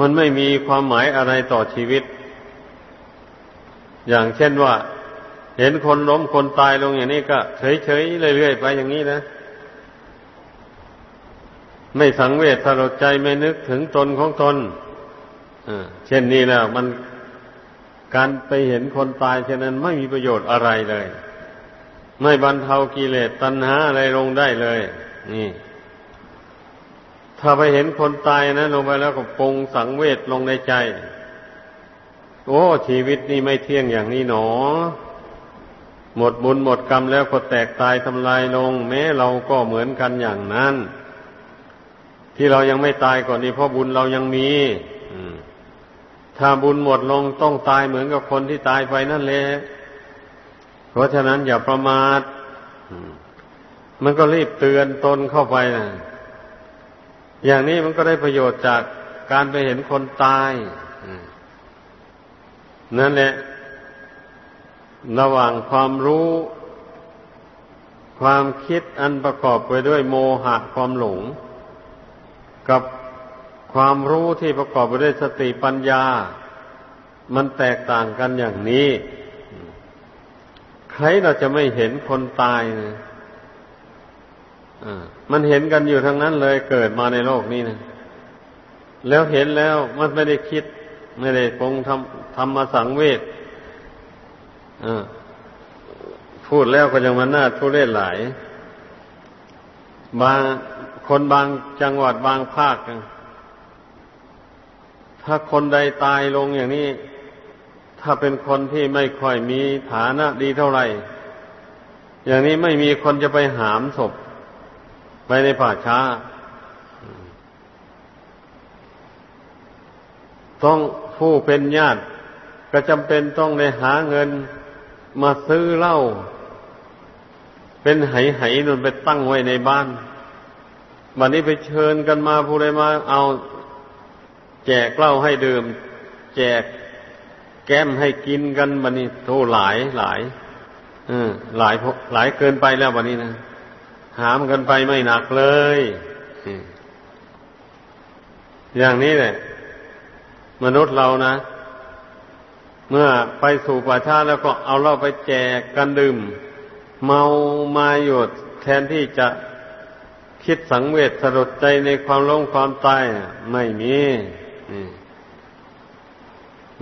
[SPEAKER 1] มันไม่มีความหมายอะไรต่อชีวิต อย่างเช่นว่า เห็นคนล้มคนตายลงอย่างนี้ก็เฉยๆเรื่อยๆไปอย่างนี้นะ ไม่สังเวชสลดใจไม่นึกถึงตนของตนเช่นนี้แล้วมันการไปเห็นคนตายเช่นนั้นไม่มีประโยชน์อะไรเลย ไม่บรรเทากิเลสตัณหาอะไรลงได้เลย นี่ ถ้าไปเห็นคนตายนะลงไปแล้วก็ปงสังเวชลงในใจ โอ้ ชีวิตนี้ไม่เที่ยงอย่างนี้หนอ หมดบุญหมดกรรมแล้วก็แตกตายทำลายลง แม้เราก็เหมือนกันอย่างนั้น ที่เรายังไม่ตายก่อนนี้เพราะบุญเรายังมีถ้าบุญหมดลงต้องตายเหมือนกับคนที่ตายไปนั่นแหละเพราะฉะนั้นอย่าประมาทมันก็รีบเตือนตนเข้าไปนะอย่างนี้มันก็ได้ประโยชน์จากการไปเห็นคนตายนั่นแหละ ระหว่างความรู้ ความคิดอันประกอบไปด้วยโมหะความหลง กับความรู้ที่ประกอบไปด้วยสติปัญญา มันแตกต่างกันอย่างนี้ ใครเราจะไม่เห็นคนตายนะมันเห็นกันอยู่ทั้งนั้นเลยเกิดมาในโลกนี้นะแล้วเห็นแล้วมันไม่ได้คิด ไม่ได้ปงทำทำมาสังเวชพูดแล้วก็ยังมันน่าทุเรศหลาย บาง คนบางจังหวัดบางภาค ถ้าคนใดตายลงอย่างนี้ ถ้าเป็นคนที่ไม่ค่อยมีฐานะดีเท่าไหร่ อย่างนี้ไม่มีคนจะไปหามศพไปในป่าช้า ต้องผู้เป็นญาติ ก็จำเป็นต้องได้หาเงินมาซื้อเหล้าเป็นไหๆนุนไปตั้งไว้ในบ้าน วันนี้ไปเชิญกันมาผู้ใดมา เอา แจกเหล้าให้ดื่ม แจกแก้มให้กินกันวันนี้โทหลายหลายอืมหลายหลายเกินไปแล้ววันนี้นะหามกันไปไม่หนักเลยอย่างนี้แหละมนุษย์เรานะเมื่อไปสู่ป่าชาแล้วก็เอาเหล้าไปแจกกันดื่ม เมามาหยดแทนที่จะ คิดสังเวชสลดใจในความล้มความตายไม่มี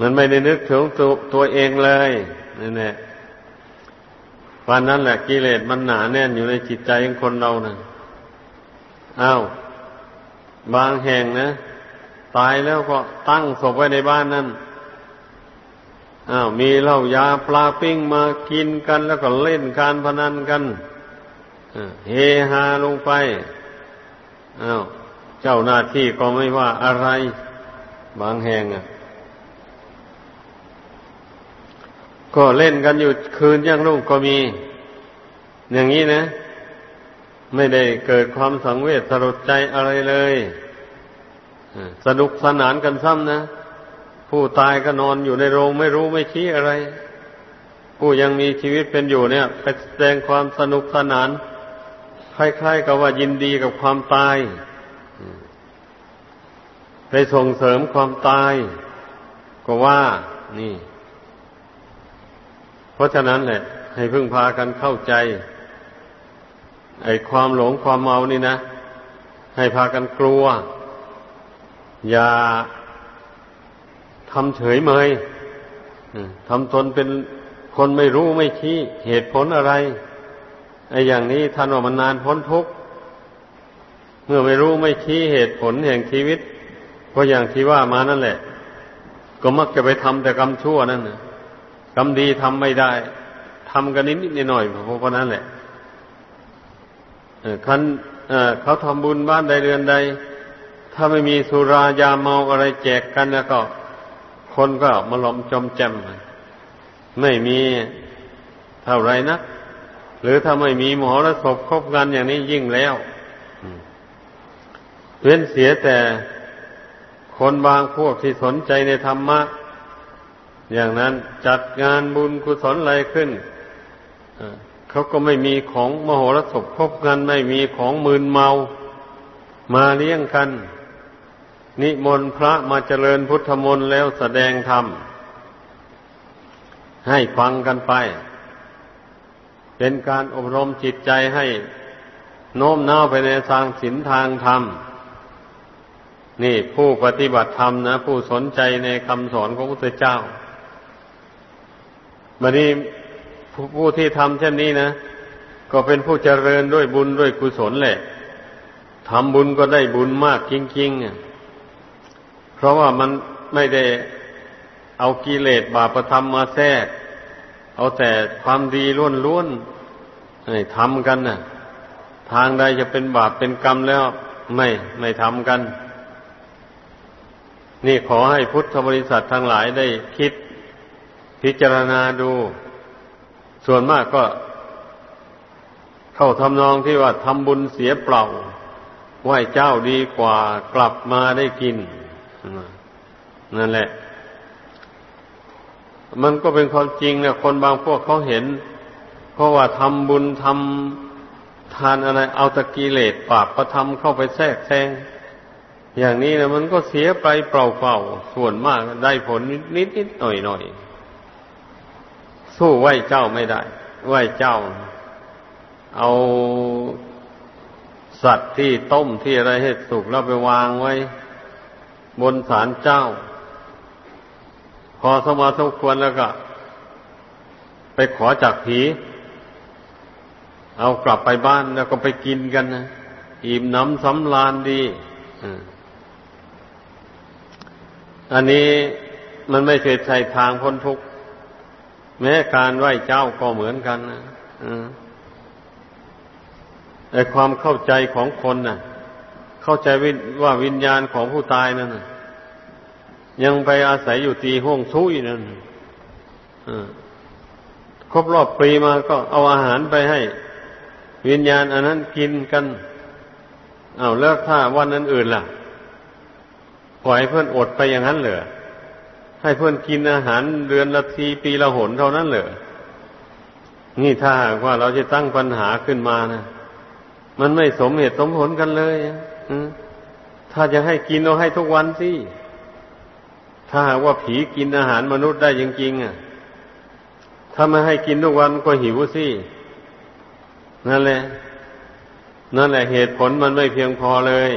[SPEAKER 1] มันไม่ได้นึกถึงตัวตัวเองเลยนี่แหละวันนั้นแหละกิเลสมันหนาแน่นอยู่ในจิตใจของคนเรานะอ้าวบางแห่งนะ ตายแล้วก็ตั้งศพไว้ในบ้านนั่นอ้าวมีเหล้ายาปลาปิ้งมากินกันแล้วก็เล่นการพนันกัน เฮฮาลงไปอ้าวเจ้าหน้าที่ก็ไม่ว่าอะไร บางแห่งอะ ก็เล่นกันอยู่คืนยังรุ่งก็มี อย่างนี้นะ ไม่ได้เกิดความสังเวชสลดใจอะไรเลยสนุกสนานกันซ้ำนะ ผู้ตายก็นอนอยู่ในโรงไม่รู้ไม่ชี้อะไร ผู้ยังมีชีวิตเป็นอยู่เนี่ยไปแสดงความสนุกสนาน ล้ายๆกับว่ายินดีกับความตาย ไปส่งเสริมความตาย ก็ว่า นี่ เพราะฉะนั้นแหละ ให้พึ่งพากันเข้าใจ ไอ้ความหลงความเมานี่นะ ให้พากันกลัว อย่าทำเฉยเมยทำตนเป็นคนไม่รู้ไม่ชี้เหตุผลอะไร ไอ้อย่างนี้ท่านว่ามันนานพ้นทุกข์เมื่อไม่รู้ไม่ชี้เหตุผลแห่งชีวิตก็อย่างที่ว่ามานั่นแหละ ก็มักจะไปทำแต่กรรมชั่วนั่นนะกรรมดีทำไม่ได้ทำกันนิดนิดหน่อยๆเพราะนั้นแหละคันเขาทำบุญบ้านใดเรือนใด ถ้าไม่มีสุรายาเมาอะไรแจกกันแล้วก็ คนก็มาหลอมจมแจมไม่มีเท่าไรนะ หรือถ้าไม่มีมอและศพคบกันอย่างนี้ยิ่งแล้วเว้นเสียแต่คนบางพวกที่สนใจในธรรมะ อย่างนั้นจัดงานบุญกุศลอะไรขึ้นเขาก็ไม่มีของมโหรสพคบกันไม่มีของมืนเมา มาเลี้ยงกัน นิมนต์พระมาเจริญพุทธมนต์แล้วแสดงธรรมให้ฟังกันไป เป็นการอบรมจิตใจให้โน้มน้าวไปในทางศีลทางธรรม นี่ผู้ปฏิบัติธรรมนะ ผู้สนใจในคำสอนของพระพุทธเจ้าบัดนี้ผู้ที่ทำเช่นนี้นะ ก็เป็นผู้เจริญด้วยบุญด้วยกุศลแหละทำบุญก็ได้บุญมากจริงๆเพราะว่ามันไม่ได้เอากิเลสบาปธรรมมาแทรก เอาแต่ความดีล้วนๆทำกันนะ่ะ ทางใดจะเป็นบาปเป็นกรรมแล้ว ไม่ไม่ทำกัน นี่ขอให้พุทธบริษัททั้งหลายได้คิดพิจารณาดู ส่วนมากก็เข้าทำนองที่ว่าทำบุญเสียเปล่าไหว้เจ้าดีกว่ากลับมาได้กิน นั่นแหละ มันก็เป็นความจริงนะคนบางพวกเขาเห็น เพราะว่าทำบุญทำทานอะไร เอาตะกีเลสปาปประทำเข้าไปแทรกแซงอย่างนี้นะมันก็เสียไปเปล่าๆส่วนมากได้ผลนิดนิดหน่อยหน่อยสู้ไหวเจ้าไม่ได้ ไหวเจ้า เอาสัตว์ที่ต้มที่อะไรให้สุกแล้วไปวางไว้ บนศาลเจ้า พอสมาสมควรแล้วก็ ไปขอจากผี เอากลับไปบ้านแล้วก็ไปกินกันนะอิ่มน้ำสำลานดีอันนี้มันไม่ใช่ใช่ทางพ้นทุกข์แม้การไหว้เจ้าก็เหมือนกันนะแต่ความเข้าใจของคนนะ่ะ เข้าใจว่าวิญญาณของผู้ตายนั่น ยังไปอาศัยอยู่ตีห้องซุยนั่นครบรอบปีมาก็เอาอาหารไปให้ วิญญาณอันนั้นกินกัน เอาเลิกถ้าวันนั้นอื่นล่ะ ปล่อยเพื่อนอดไปอย่างนั้นเหรอให้เพื่อนกินอาหารเดือนละทีปีละหนเท่านั้นเหรอนี่ถ้าว่าเราจะตั้งปัญหาขึ้นมานะมันไม่สมเหตุสมผลกันเลยถ้าจะให้กินเราให้ทุกวันสิ ถ้าว่าผีกินอาหารมนุษย์ได้จริงๆอะ ถ้าไม่ให้กินทุกวันก็หิวสิ นั่นแหละ นั่นแหละเหตุผลมันไม่เพียงพอเลย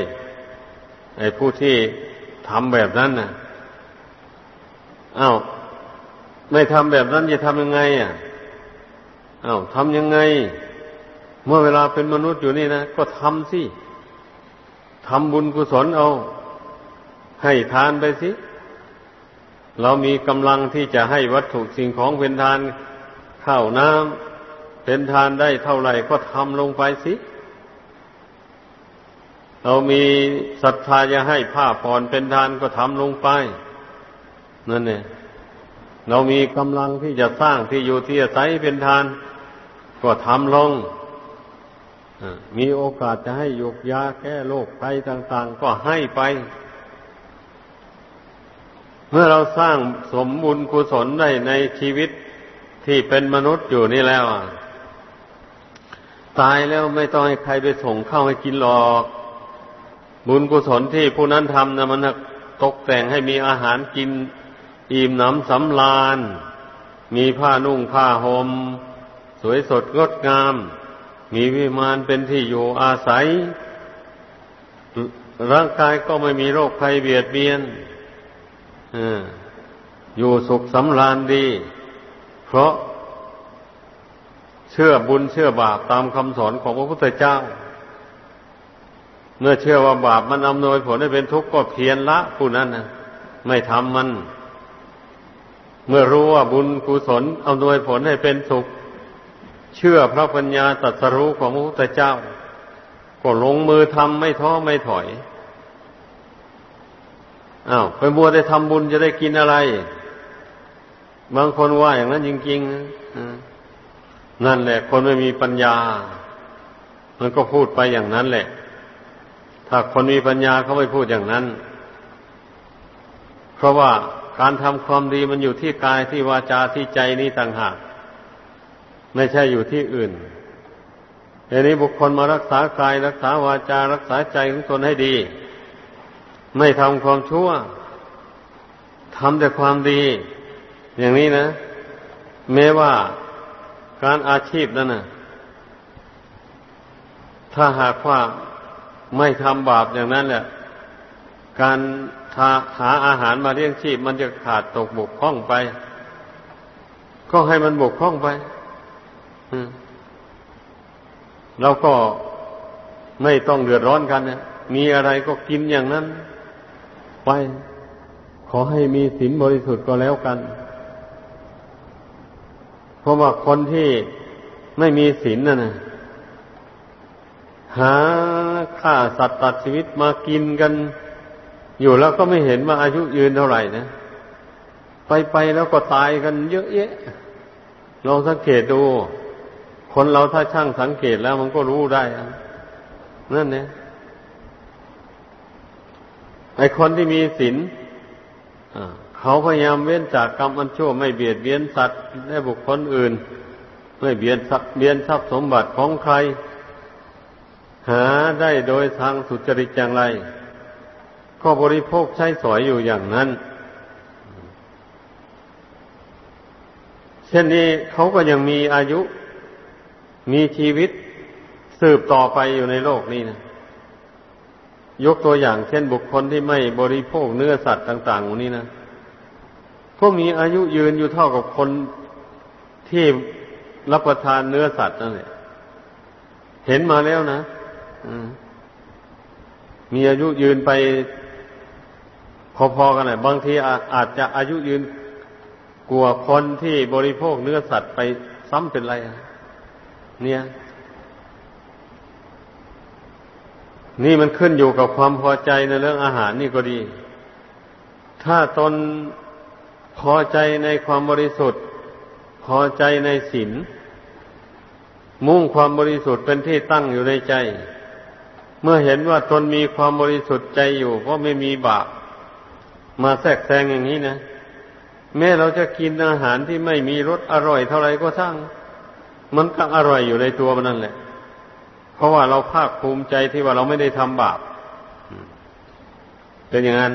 [SPEAKER 1] ไอ้ผู้ที่ทำแบบนั้นน่ะอา้าว ไม่ทำแบบนั้นจะทำยังไง อะอา้าวทำยังไง เมื่อเวลาเป็นมนุษย์อยู่นี่นะ ก็ทำสิ ทำบุญกุศลเอา ให้ทานไปสิ เรามีกำลังที่จะให้วัตถุสิ่งของเป็นทานข้าวน้ำเป็นทานได้เท่าไหร่ก็ทำลงไปสิเรามีศรัทธาจะให้ผ้าผ่อนเป็นทานก็ทำลงไป นั่นเนี่ยเรามีกำลังที่จะสร้างที่อยู่ที่อาศัยเป็นทาน ก็ทำลงมีโอกาสจะให้ยกยาแก้โรคภัยต่าง ๆ ก็ให้ไป เมื่อเราสร้างสมบุญกุศลได้ในชีวิตที่เป็นมนุษย์อยู่นี่แล้วตายแล้วไม่ต้องให้ใครไปส่งเข้าให้กินหรอก บุญกุศลที่ผู้นั้นทำนะมันตกแต่งให้มีอาหารกิน อิ่มหนำสำราญ มีผ้านุ่งผ้าหม่มสวยสดงดงาม มีวิมานเป็นที่อยู่อาศัย ร่างกายก็ไม่มีโรคภัยเบียดเบียน อยู่สุขสำราญดี เพราะเชื่อบุญเชื่อบาปตามคำสอนของพระพุทธเจ้า เมื่อเชื่อว่าบาปมันอำนวยผลให้เป็นทุกข์ก็เพียรละผู้นั้นนะไม่ทำมัน เมื่อรู้ว่าบุญกุศลอำนวยผลให้เป็นสุข เชื่อพระปัญญาตรัสรู้ของพระพุทธเจ้า ก็ลงมือทำไม่ท้อไม่ถอย อ้าวไปบัวได้ทำบุญจะได้กินอะไร บางคนว่าอย่างนั้นจริงๆนั่นแหละ คนไม่มีปัญญา มันก็พูดไปอย่างนั้นแหละ ถ้าคนมีปัญญาเขาไม่พูดอย่างนั้น เพราะว่าการทำความดีมันอยู่ที่กายที่วาจาที่ใจนี้ต่างหาก ไม่ใช่อยู่ที่อื่นทีนี้บุคคลมารักษากายรักษาวาจารักษาใจของตนให้ดี ไม่ทำความชั่วทำแต่ความดี อย่างนี้นะ แม้ว่าการอาชีพนั่นนะถ้าหากว่าไม่ทำบาปอย่างนั้นแหละการหาอาหารมาเลี้ยงชีพ มันจะขาดตกบกพร่องไป ก็ให้มันบกพร่องไปเราก็ไม่ต้องเดือดร้อนกันเนี่ยมีอะไรก็กินอย่างนั้น ไป ขอให้มีศีลบริสุทธิ์ก็แล้วกัน เพราะว่าคนที่ไม่มีศีลน่ะนะหาฆ่าสัตว์ตัดชีวิตมากินกัน อยู่แล้วก็ไม่เห็นว่าอายุยืนเท่าไหร่นะ ไปไปแล้วก็ตายกันเยอะแยะลองสังเกตดู คนเราถ้าช่างสังเกตแล้วมันก็รู้ได้ นั่นเนี่ย ไอคนที่มีศีลเขาพยายามเว้นจากกรรมอันชั่วไม่เบียดเบียนสัตว์และบุคคลอื่น ไม่เบียดสักเบียนทรัพย์สมบัติของใคร หาได้โดยทางสุจริตอย่างไร ก็บริโภคใช้สอยอยู่อย่างนั้น เช่นนี้เขาก็ยังมีอายุ มีชีวิตสืบต่อไปอยู่ในโลกนี้นะ ยกตัวอย่างเช่นบุคคลที่ไม่บริโภคเนื้อสัตว์ต่างๆพวกนี้นะพวกมีอายุยืนอยู่เท่ากับคนที่รับประทานเนื้อสัตว์นั่นแหละเห็นมาแล้วนะมีอายุยืนไปพอๆกันเลยบางทีอาจจะอายุยืนกลัวคนที่บริโภคเนื้อสัตว์ไปซ้ำเป็นไร เนี่ย นี่มันขึ้นอยู่กับความพอใจในเรื่องอาหารนี่ก็ดี ถ้าตนพอใจในความบริสุทธิ์ พอใจในศีลมุ่งความบริสุทธิ์เป็นที่ตั้งอยู่ในใจ เมื่อเห็นว่าตนมีความบริสุทธิ์ใจอยู่ ก็ไม่มีบาปมาแทรกแซงอย่างนี้นะ แม้เราจะกินอาหารที่ไม่มีรสอร่อยเท่าไรก็ช่าง มันก็อร่อยอยู่ในตัวมันนั่นแหละ ราะว่าเราภาคภูมิใจที่ว่าเราไม่ได้ทำบาป เป็นอย่างนั้น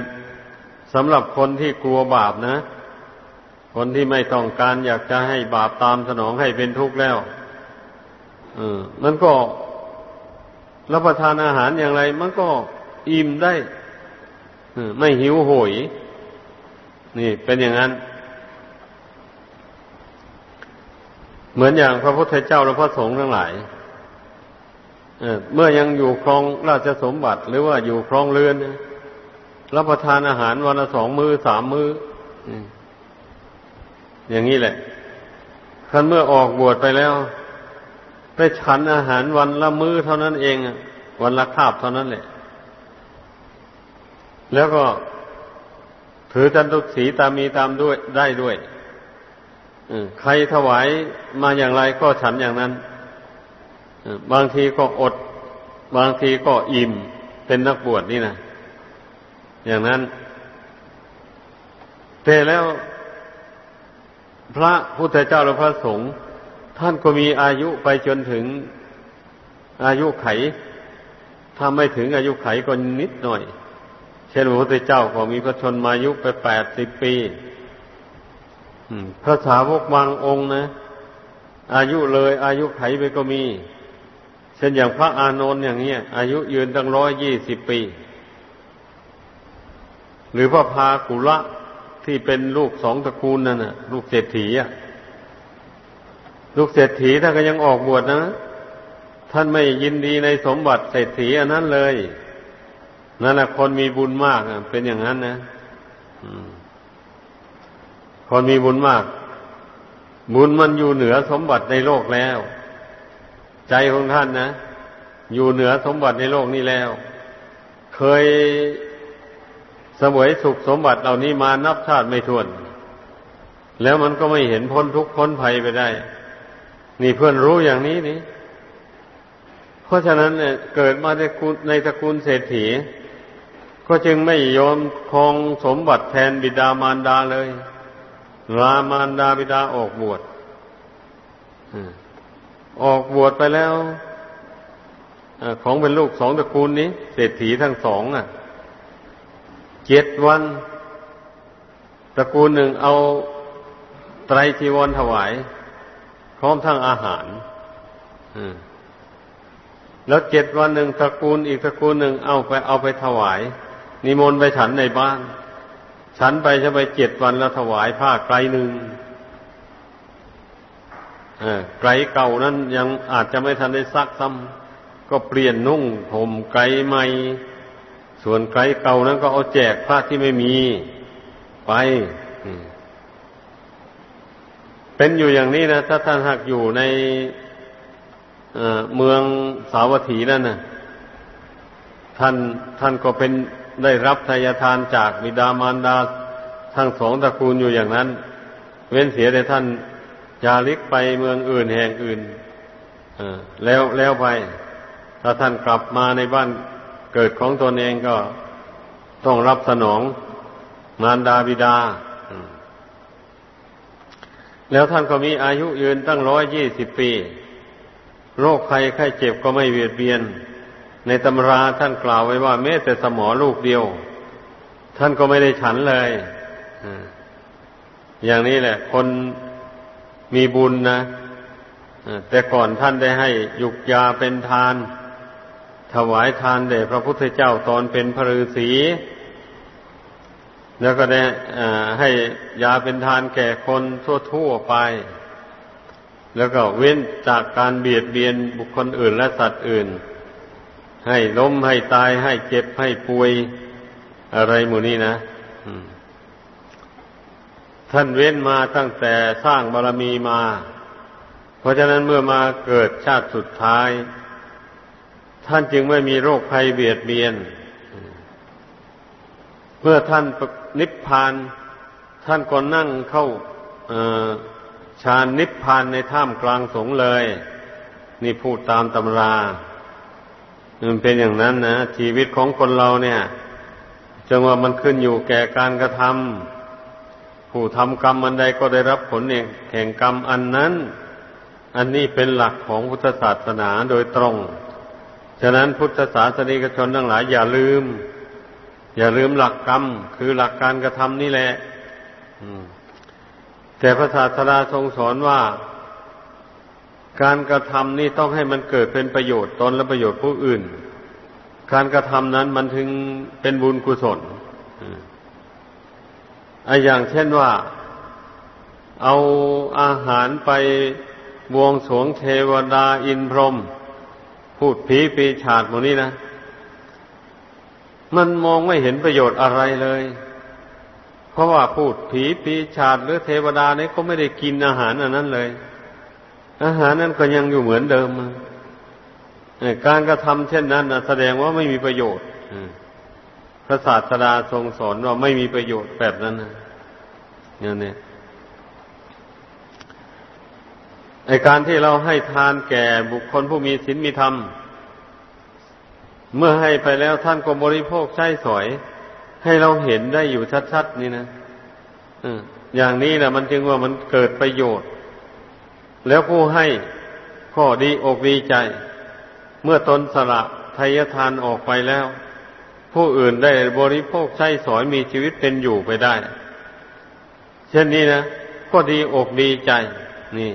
[SPEAKER 1] สำหรับคนที่กลัวบาปนะ คนที่ไม่ต้องการอยากจะให้บาปตามสนองให้เป็นทุกข์แล้วมันก็รับประทานอาหารอย่างไร มันก็อิ่มได้ไม่หิวโหย นี่เป็นอย่างนั้น เหมือนอย่างพระพุทธเจ้าและพระสงฆ์ทั้งหลาย เมื่อยังอยู่ครองราชสมบัติหรือว่าอยู่ครองเรือนรับประทานอาหารวันละสองมือสามมืออย่างนี้แหละคันเมื่อออกบวชไปแล้ว ไปฉันอาหารวันละมือเท่านั้นเองวันละคาบเท่านั้นแหละ แล้วก็ถือจันทุกสีตามมีตามด้วยได้ด้วยใครถวายมาอย่างไรก็ฉันอย่างนั้น บางทีก็อด บางทีก็อิ่ม เป็นนักบวชนี่นะอย่างนั้น แต่แล้วพระพุทธเจ้าและพระสงฆ์ท่านก็มีอายุไปจนถึงอายุไขถ้าไม่ถึงอายุไขก็นิดหน่อย เช่นพระพุทธเจ้าก็มีพระชนมายุไปแปดสิบปีพระสาวกบางองค์นะ อายุเลยอายุไขไปก็มี เช่นอย่างพระอานนท์อย่างเนี้ย อายุยืนตั้งร้อยยี่สิบปี หรือพระพากุละที่เป็นลูกสองตระกูลนั่นน่ะ ลูกเศรษฐีอะ ลูกเศรษฐีท่านก็ยังออกบวชนะ ท่านไม่ยินดีในสมบัติเศรษฐีอันนั้นเลยนั่นแหละคนมีบุญมากเป็นอย่างนั้นนะคนมีบุญมาก บุญมันอยู่เหนือสมบัติในโลกแล้ว ใจของท่านนะ อยู่เหนือสมบัติในโลกนี้แล้ว เคยสวยสุขสมบัติเหล่านี้มานับชาติไม่ถ้วน แล้วมันก็ไม่เห็นพ้นทุกข์พ้นภัยไปได้ นี่เพื่อนรู้อย่างนี้นี่ เพราะฉะนั้นเนี่ยเกิดมาในในตระกูลเศรษฐี ก็จึงไม่ยอมครองสมบัติแทนบิดามารดาเลยลามารดาบิดาออกบวช ออกบวชไปแล้วของเป็นลูกสองตระกูลนี้ เศรษฐีทั้งสองอะเจ็ดวันตระกูลหนึ่งเอาไตรจีวรถวาย พร้อมทั้งอาหารแล้วเจ็ดวันหนึ่งตระกูลอีกตระกูลหนึ่งเอาไปเอาไปถวาย นิมนต์ไปฉันในบ้าน ฉันไปจะไปเจ็ดวันแล้วถวายผ้าไกลหนึ่ง ไกลเก่านั้นยังอาจจะไม่ทันได้ซักซ้ำก็เปลี่ยนนุ่งผมไกลใหม่ ส่วนไกลเก่านั้นก็เอาแจกพระที่ไม่มีไปเป็นอยู่อย่างนี้นะถ้าท่านหักอยู่ในเมืองสาวัตถีนั่นนะท่านท่านก็เป็นได้รับทายทานจากบิดามารดาทั้งสองตระกูลอยู่อย่างนั้น เว้นเสียแต่ท่าน จาริกไปเมืองอื่นแห่งอื่นแล้วแล้วไป ถ้าท่านกลับมาในบ้านเกิดของตนเองก็ต้องรับสนองมารดาบิดา แล้วท่านก็มีอายุยืนตั้งร้อยยี่สิบปี โรคภัยไข้เจ็บก็ไม่เบียดเบียน ในตำราท่านกล่าวไว้ว่าแม้แต่สมอลูกเดียว ท่านก็ไม่ได้ฉันเลย อย่างนี้แหละ คน มีบุญนะแต่ก่อนท่านได้ให้ยุกยาเป็นทาน ถวายทานแด่พระพุทธเจ้าตอนเป็นพระฤาษีแล้วก็ได้ให้ยาเป็นทานแก่คนทั่วๆไป แล้วก็เว้นจากการเบียดเบียนบุคคลอื่นและสัตว์อื่น ให้ล้มให้ตายให้เจ็บให้ป่วยอะไรหมู่นี้นะ ท่านเว้นมาตั้งแต่สร้างบารรมีมา เพราะฉะนั้นเมื่อมาเกิดชาติสุดท้าย ท่านจึงไม่มีโรคภัยเบียดเบียน เมื่อท่านนิพพาน ท่านก็นั่งเข้าฌานนิพพานในท่ามกลางสงเลย นี่พูดตามตำรามันเป็นอย่างนั้นนะชีวิตของคนเราเนี่ยจังว่ามันขึ้นอยู่แก่การกระทำ ผู้ทำกรรมอันใดก็ได้รับผลเองแห่งกรรมอันนั้น อันนี้เป็นหลักของพุทธศาสนาโดยตรง ฉะนั้นพุทธศาสนิกชนทั้งหลายอย่าลืม อย่าลืมหลักกรรม คือหลักการกระทำนี่แหละแต่พระศาสดาทรงสอนว่า การกระทำนี่ต้องให้มันเกิดเป็นประโยชน์ตนและประโยชน์ผู้อื่น การกระทำนั้นมันถึงเป็นบุญกุศล ออย่างเช่นว่า เอาอาหารไปบวงสวงเทวดาอินพรหมพูดผีปีฉาดหมดนี้นะ มันมองไม่เห็นประโยชน์อะไรเลย เพราะว่าพูดผีปีฉาดหรือเทวดาเนี่ยก็ไม่ได้กินอาหารอันนั้นเลย อาหารนั้นก็ยังอยู่เหมือนเดิมการกระทำเช่นนั้นนะแสดงว่าไม่มีประโยชน์ พระศาสดาทรงสอนว่าไม่มีประโยชน์แบบนั้นนะอย่างนี้ในการที่เราให้ทานแก่บุคคลผู้มีศีลมีธรรม เมื่อให้ไปแล้วท่านก็บริโภคใช้สอย ให้เราเห็นได้อยู่ชัดๆนี่นะอย่างนี้นะมันจึงว่ามันเกิดประโยชน์ แล้วผู้ให้ก็ดีอกดีใจ เมื่อตนสละทายทานออกไปแล้ว ผู้อื่นได้บริโภคใช้สอยมีชีวิตเป็นอยู่ไปได้ เช่นนี้นะก็ดีอกดีใจ นี่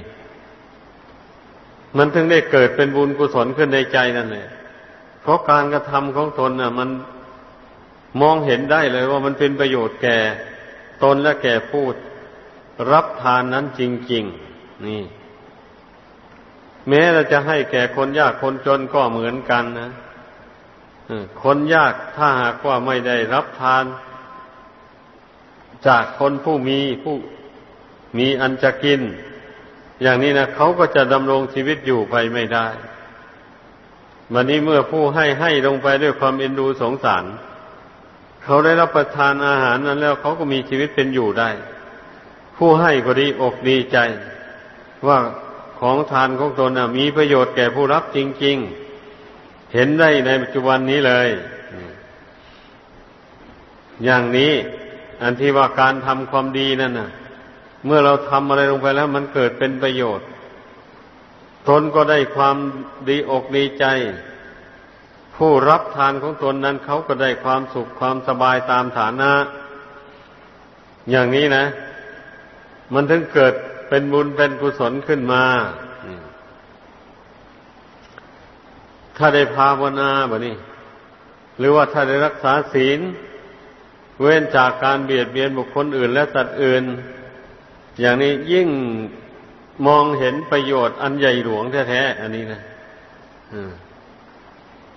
[SPEAKER 1] มันถึงได้เกิดเป็นบุญกุศลขึ้นในใจนั่นแหละเพราะการกระทำของตนน่ะ มันมองเห็นได้เลยว่ามันเป็นประโยชน์แก่ตนและแก่ผู้รับทานนั้นจริง ๆ นี่ แม้เราจะให้แก่คนยากคนจนก็เหมือนกันนะ คนยากถ้าหากว่าไม่ได้รับทาน จากคนผู้มีผู้มีอันจะกิน อย่างนี้นะเขาก็จะดำรงชีวิตอยู่ไปไม่ได้วันนี้เมื่อผู้ให้ให้ลงไปด้วยความเอ็นดูสงสาร เขาได้รับประทานอาหารนั้นแล้วเขาก็มีชีวิตเป็นอยู่ได้ ผู้ให้ก็ดีอกดีใจ ว่าของทานของตนนะมีประโยชน์แก่ผู้รับจริง ๆ เห็นได้ในปัจจุบันนี้เลย อย่างนี้ อันที่ว่าการทำความดีนั่นน่ะเมื่อเราทำอะไรลงไปแล้ว มันเกิดเป็นประโยชน์ตนก็ได้ความดีอกดีใจ ผู้รับทานของตนนั้นเขาก็ได้ความสุขความสบายตามฐานะ อย่างนี้นะ มันถึงเกิดเป็นบุญเป็นกุศลขึ้นมา ถ้าได้ภาวนาแบบนี้ หรือว่าถ้าได้รักษาศีล เว้นจากการเบียดเบียนบุคคลอื่น และสัตว์อื่น อย่างนี้ยิ่งมองเห็นประโยชน์อันใหญ่หลวงแท้ๆอันนี้นะ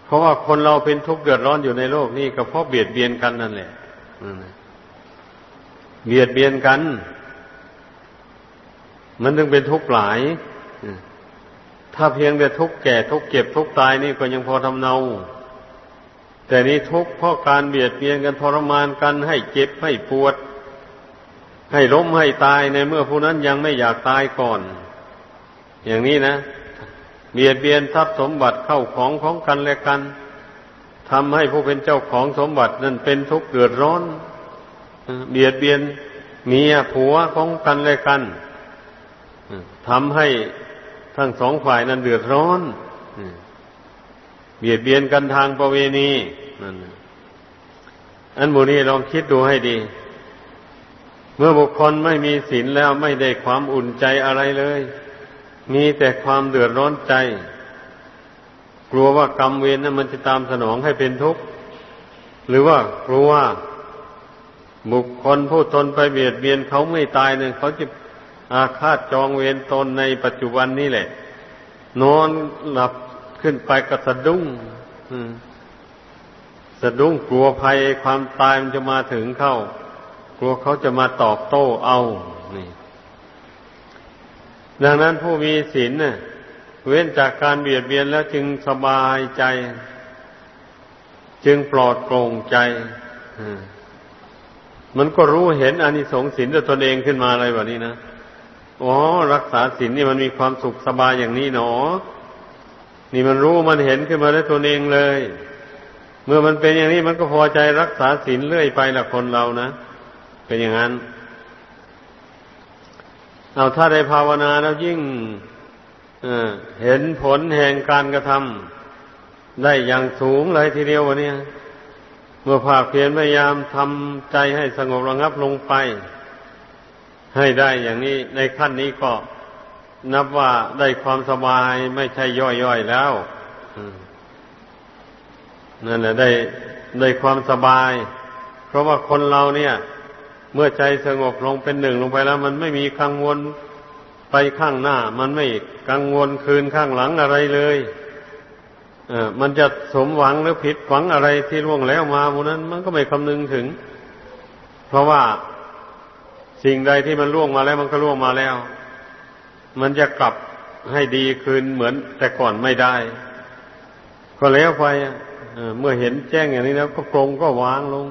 [SPEAKER 1] เพราะว่าคนเราเป็นทุกข์เดือดร้อนอยู่ในโลกนี้ก็เพราะเบียดเบียนกันนั่นแหละเบียดเบียนกัน มันถึงเป็นทุกข์หลาย ถ้าเพียงแต่ทุกแก่ทุกเก็บทุกตายนี่ก็ยังพอทำเนา แต่นี้ทุกเพราะการเบียดเบียนกันทรมานกันให้เจ็บให้ปวด ให้ล้มให้ตายในเมื่อผู้นั้นยังไม่อยากตายก่อน อย่างนี้นะ เบียดเบียนทรัพย์สมบัติเข้าของของกันและกันทำให้ผู้เป็นเจ้าของสมบัตินั้นเป็นทุกข์เดือดร้อน เบียดเบียนเมียผัวของกันและกันทำให้ ทั้งสองฝ่ายนั้นเดือดร้อนเบียดเบียนกันทางประเวณีนั่นอันโมนี้ลองคิดดูให้ดี เมื่อบุคคลไม่มีศีลแล้วไม่ได้ความอุ่นใจอะไรเลย มีแต่ความเดือดร้อนใจ กลัวว่ากรรมเวรนั้นมันจะตามสนองให้เป็นทุกข์ หรือว่ากลัวว่าบุคคลผู้ตนไปเบียดเบียนเขาไม่ตายเนี่ยเขาจะ อาฆาตจองเวรตนในปัจจุบันนี้แหละ นอนหลับขึ้นไปกระสะดุ้งสะดุ้งกลัวภัยความตายมันจะมาถึงเข้า กลัวเขาจะมาตอบโต้เอานี่ดังนั้นผู้มีศีลเนี่ยเว้นจากการเบียดเบียนแล้วจึงสบายใจ จึงปลอดโปร่งใจมันก็รู้เห็นอานิสงส์ศีลด้วตนเองขึ้นมาอะไรแบบนี้นะ อ๋อ รักษาศีลนี่มันมีความสุขสบายอย่างนี้หนอ นี่มันรู้มันเห็นขึ้นมาด้วยตนเองเลย เมื่อมันเป็นอย่างนี้มันก็พอใจรักษาศีลเรื่อยไปละคนเรานะ เป็นอย่างนั้น เอาถ้าได้ภาวนาแล้วยิ่งเห็นผลแห่งการกระทำได้อย่างสูงเลยทีเดียววันนี้เมื่อภาคเพียรพยายามทำใจให้สงบระงับลงไป ให้ได้อย่างนี้ในขั้นนี้ก็นับว่าได้ความสบายไม่ใช่ย่อยๆแล้วนั่นแหละได้ได้ความสบาย เพราะว่าคนเราเนี่ย เมื่อใจสงบลงเป็นหนึ่งลงไปแล้ว มันไม่มีกังวลไปข้างหน้า มันไม่กังวลคืนข้างหลังอะไรเลยเออมันจะสมหวังหรือผิดหวังอะไรที่ล่วงแล้วมาโมนั้น มันก็ไม่คำนึงถึง เพราะว่า สิ่งใดที่มันล่วงมาแล้วมันก็ล่วงมาแล้ว มันจะกลับให้ดีคืนเหมือนแต่ก่อนไม่ได้ ก็แล้วไปเมื่อเห็นแจ้งอย่างนี้แล้วก็ปรงก็วางลง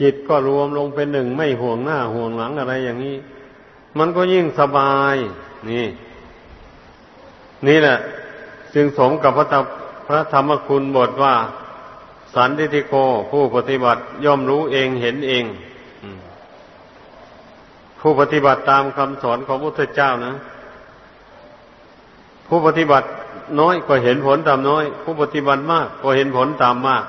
[SPEAKER 1] จิตก็รวมลงเป็นหนึ่งไม่ห่วงหน้าห่วงหลังอะไรอย่างนี้ มันก็ยิ่งสบาย นี่ นี่แหละจึงสมกับพระพระธรรมคุณบทว่า สันติโกผู้ปฏิบัติย่อมรู้เองเห็นเอง ผู้ปฏิบัติตามคำสอนของพระพุทธเจ้านะ ผู้ปฏิบัติน้อยก็เห็นผลตามน้อย ผู้ปฏิบัติมากก็เห็นผลตามมาก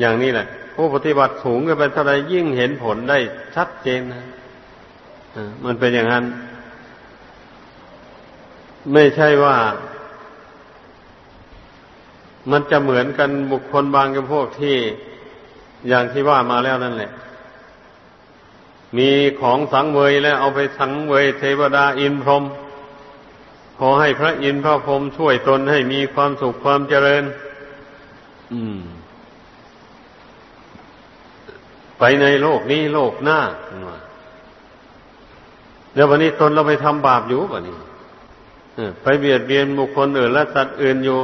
[SPEAKER 1] อย่างนี้แหละ ผู้ปฏิบัติสูงขึ้นไปเท่าไรยิ่งเห็นผลได้ชัดเจนนะมันเป็นอย่างนั้น ไม่ใช่ว่า มันจะเหมือนกันบุคคลบางจำพวกที่อย่างที่ว่ามาแล้วนั่นแหละ มีของสังเวยแล้วเอาไปสังเวยเทวดาอินพรหมขอให้พระอินทร์พระพรหมช่วยตนให้มีความสุขความเจริญ อืม ไปในโลกนี้โลกหน้าเดี๋ยววันนี้ตนเราไปทำบาปอยู่ป่ะนี่ไปเบียดเบียนบุคคลอื่นและสัตว์อื่นอยู่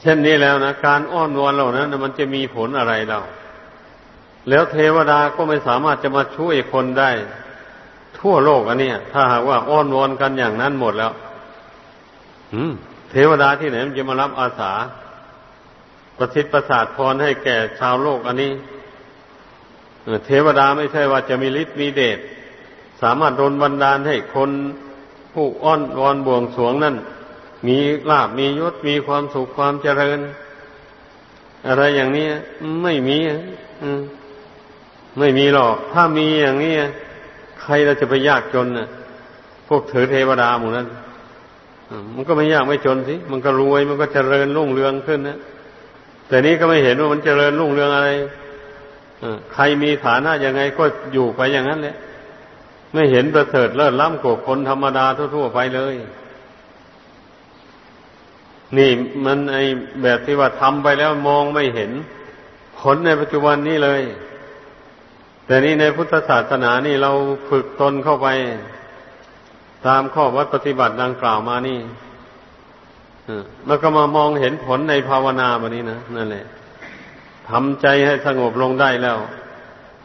[SPEAKER 1] เช่นนี้แล้วนะ การอ้อนวอนเหล่านั้นมันจะมีผลอะไรเรา แล้วเทวดาก็ไม่สามารถจะมาช่วยคนได้ ทั่วโลกอันนี้ถ้าหากว่าอ้อนวอนกันอย่างนั้นหมดแล้วเทวดาที่ไหนมันจะมารับอาสา ประสิทธิ์ประสาทพรให้แก่ชาวโลกอันนี้เทวดาไม่ใช่ว่าจะมีฤทธิ์มีเดชสามารถโดนบันดาลให้คนผู้อ้อนวอนบวงสวงนั่นมีลาบมียศมีความสุขความเจริญ อะไรอย่างนี้ไม่มี ไม่มีหรอก ถ้ามีอย่างนี้ใครเราจะไปยากจนน่ะ พวกถือเทวดาหมู่นั้นมันก็ไม่ยากไม่จนสิ มันก็รวย มันก็เจริญรุ่งเรืองขึ้นนะ แต่นี้ก็ไม่เห็นว่ามันเจริญรุ่งเรืองอะไรใครมีฐานะยังไงก็อยู่ไปอย่างนั้นแหละ ไม่เห็นประเสริฐเลิศล้ำกว่าคนธรรมดาทั่วๆไปเลย นี่มันไอแบบที่ว่าทำไปแล้วมองไม่เห็น ผลในปัจจุบันนี้เลย แต่นี่ในพุทธศาสนานี่เราฝึกตนเข้าไป ตามข้อวัดปฏิบัติดังกล่าวมานี่แล้วก็มามองเห็นผลในภาวนาแบบนี้นะนั่นแหละทำใจให้สงบลงได้แล้ว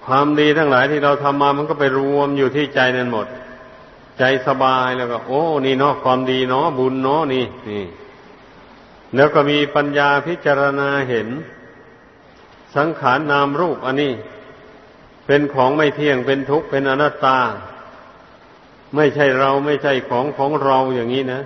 [SPEAKER 1] ความดีทั้งหลายที่เราทำมามันก็ไปรวมอยู่ที่ใจนั่นหมด ใจสบายแล้วก็ โอ้ นี่เนาะความดีเนาะบุญเนาะนี่นี่ แล้วก็มีปัญญาพิจารณาเห็น สังขารนามรูปอันนี้ เป็นของไม่เที่ยงเป็นทุกข์เป็นอนัตตา ไม่ใช่เราไม่ใช่ของของเราอย่างนี้นะ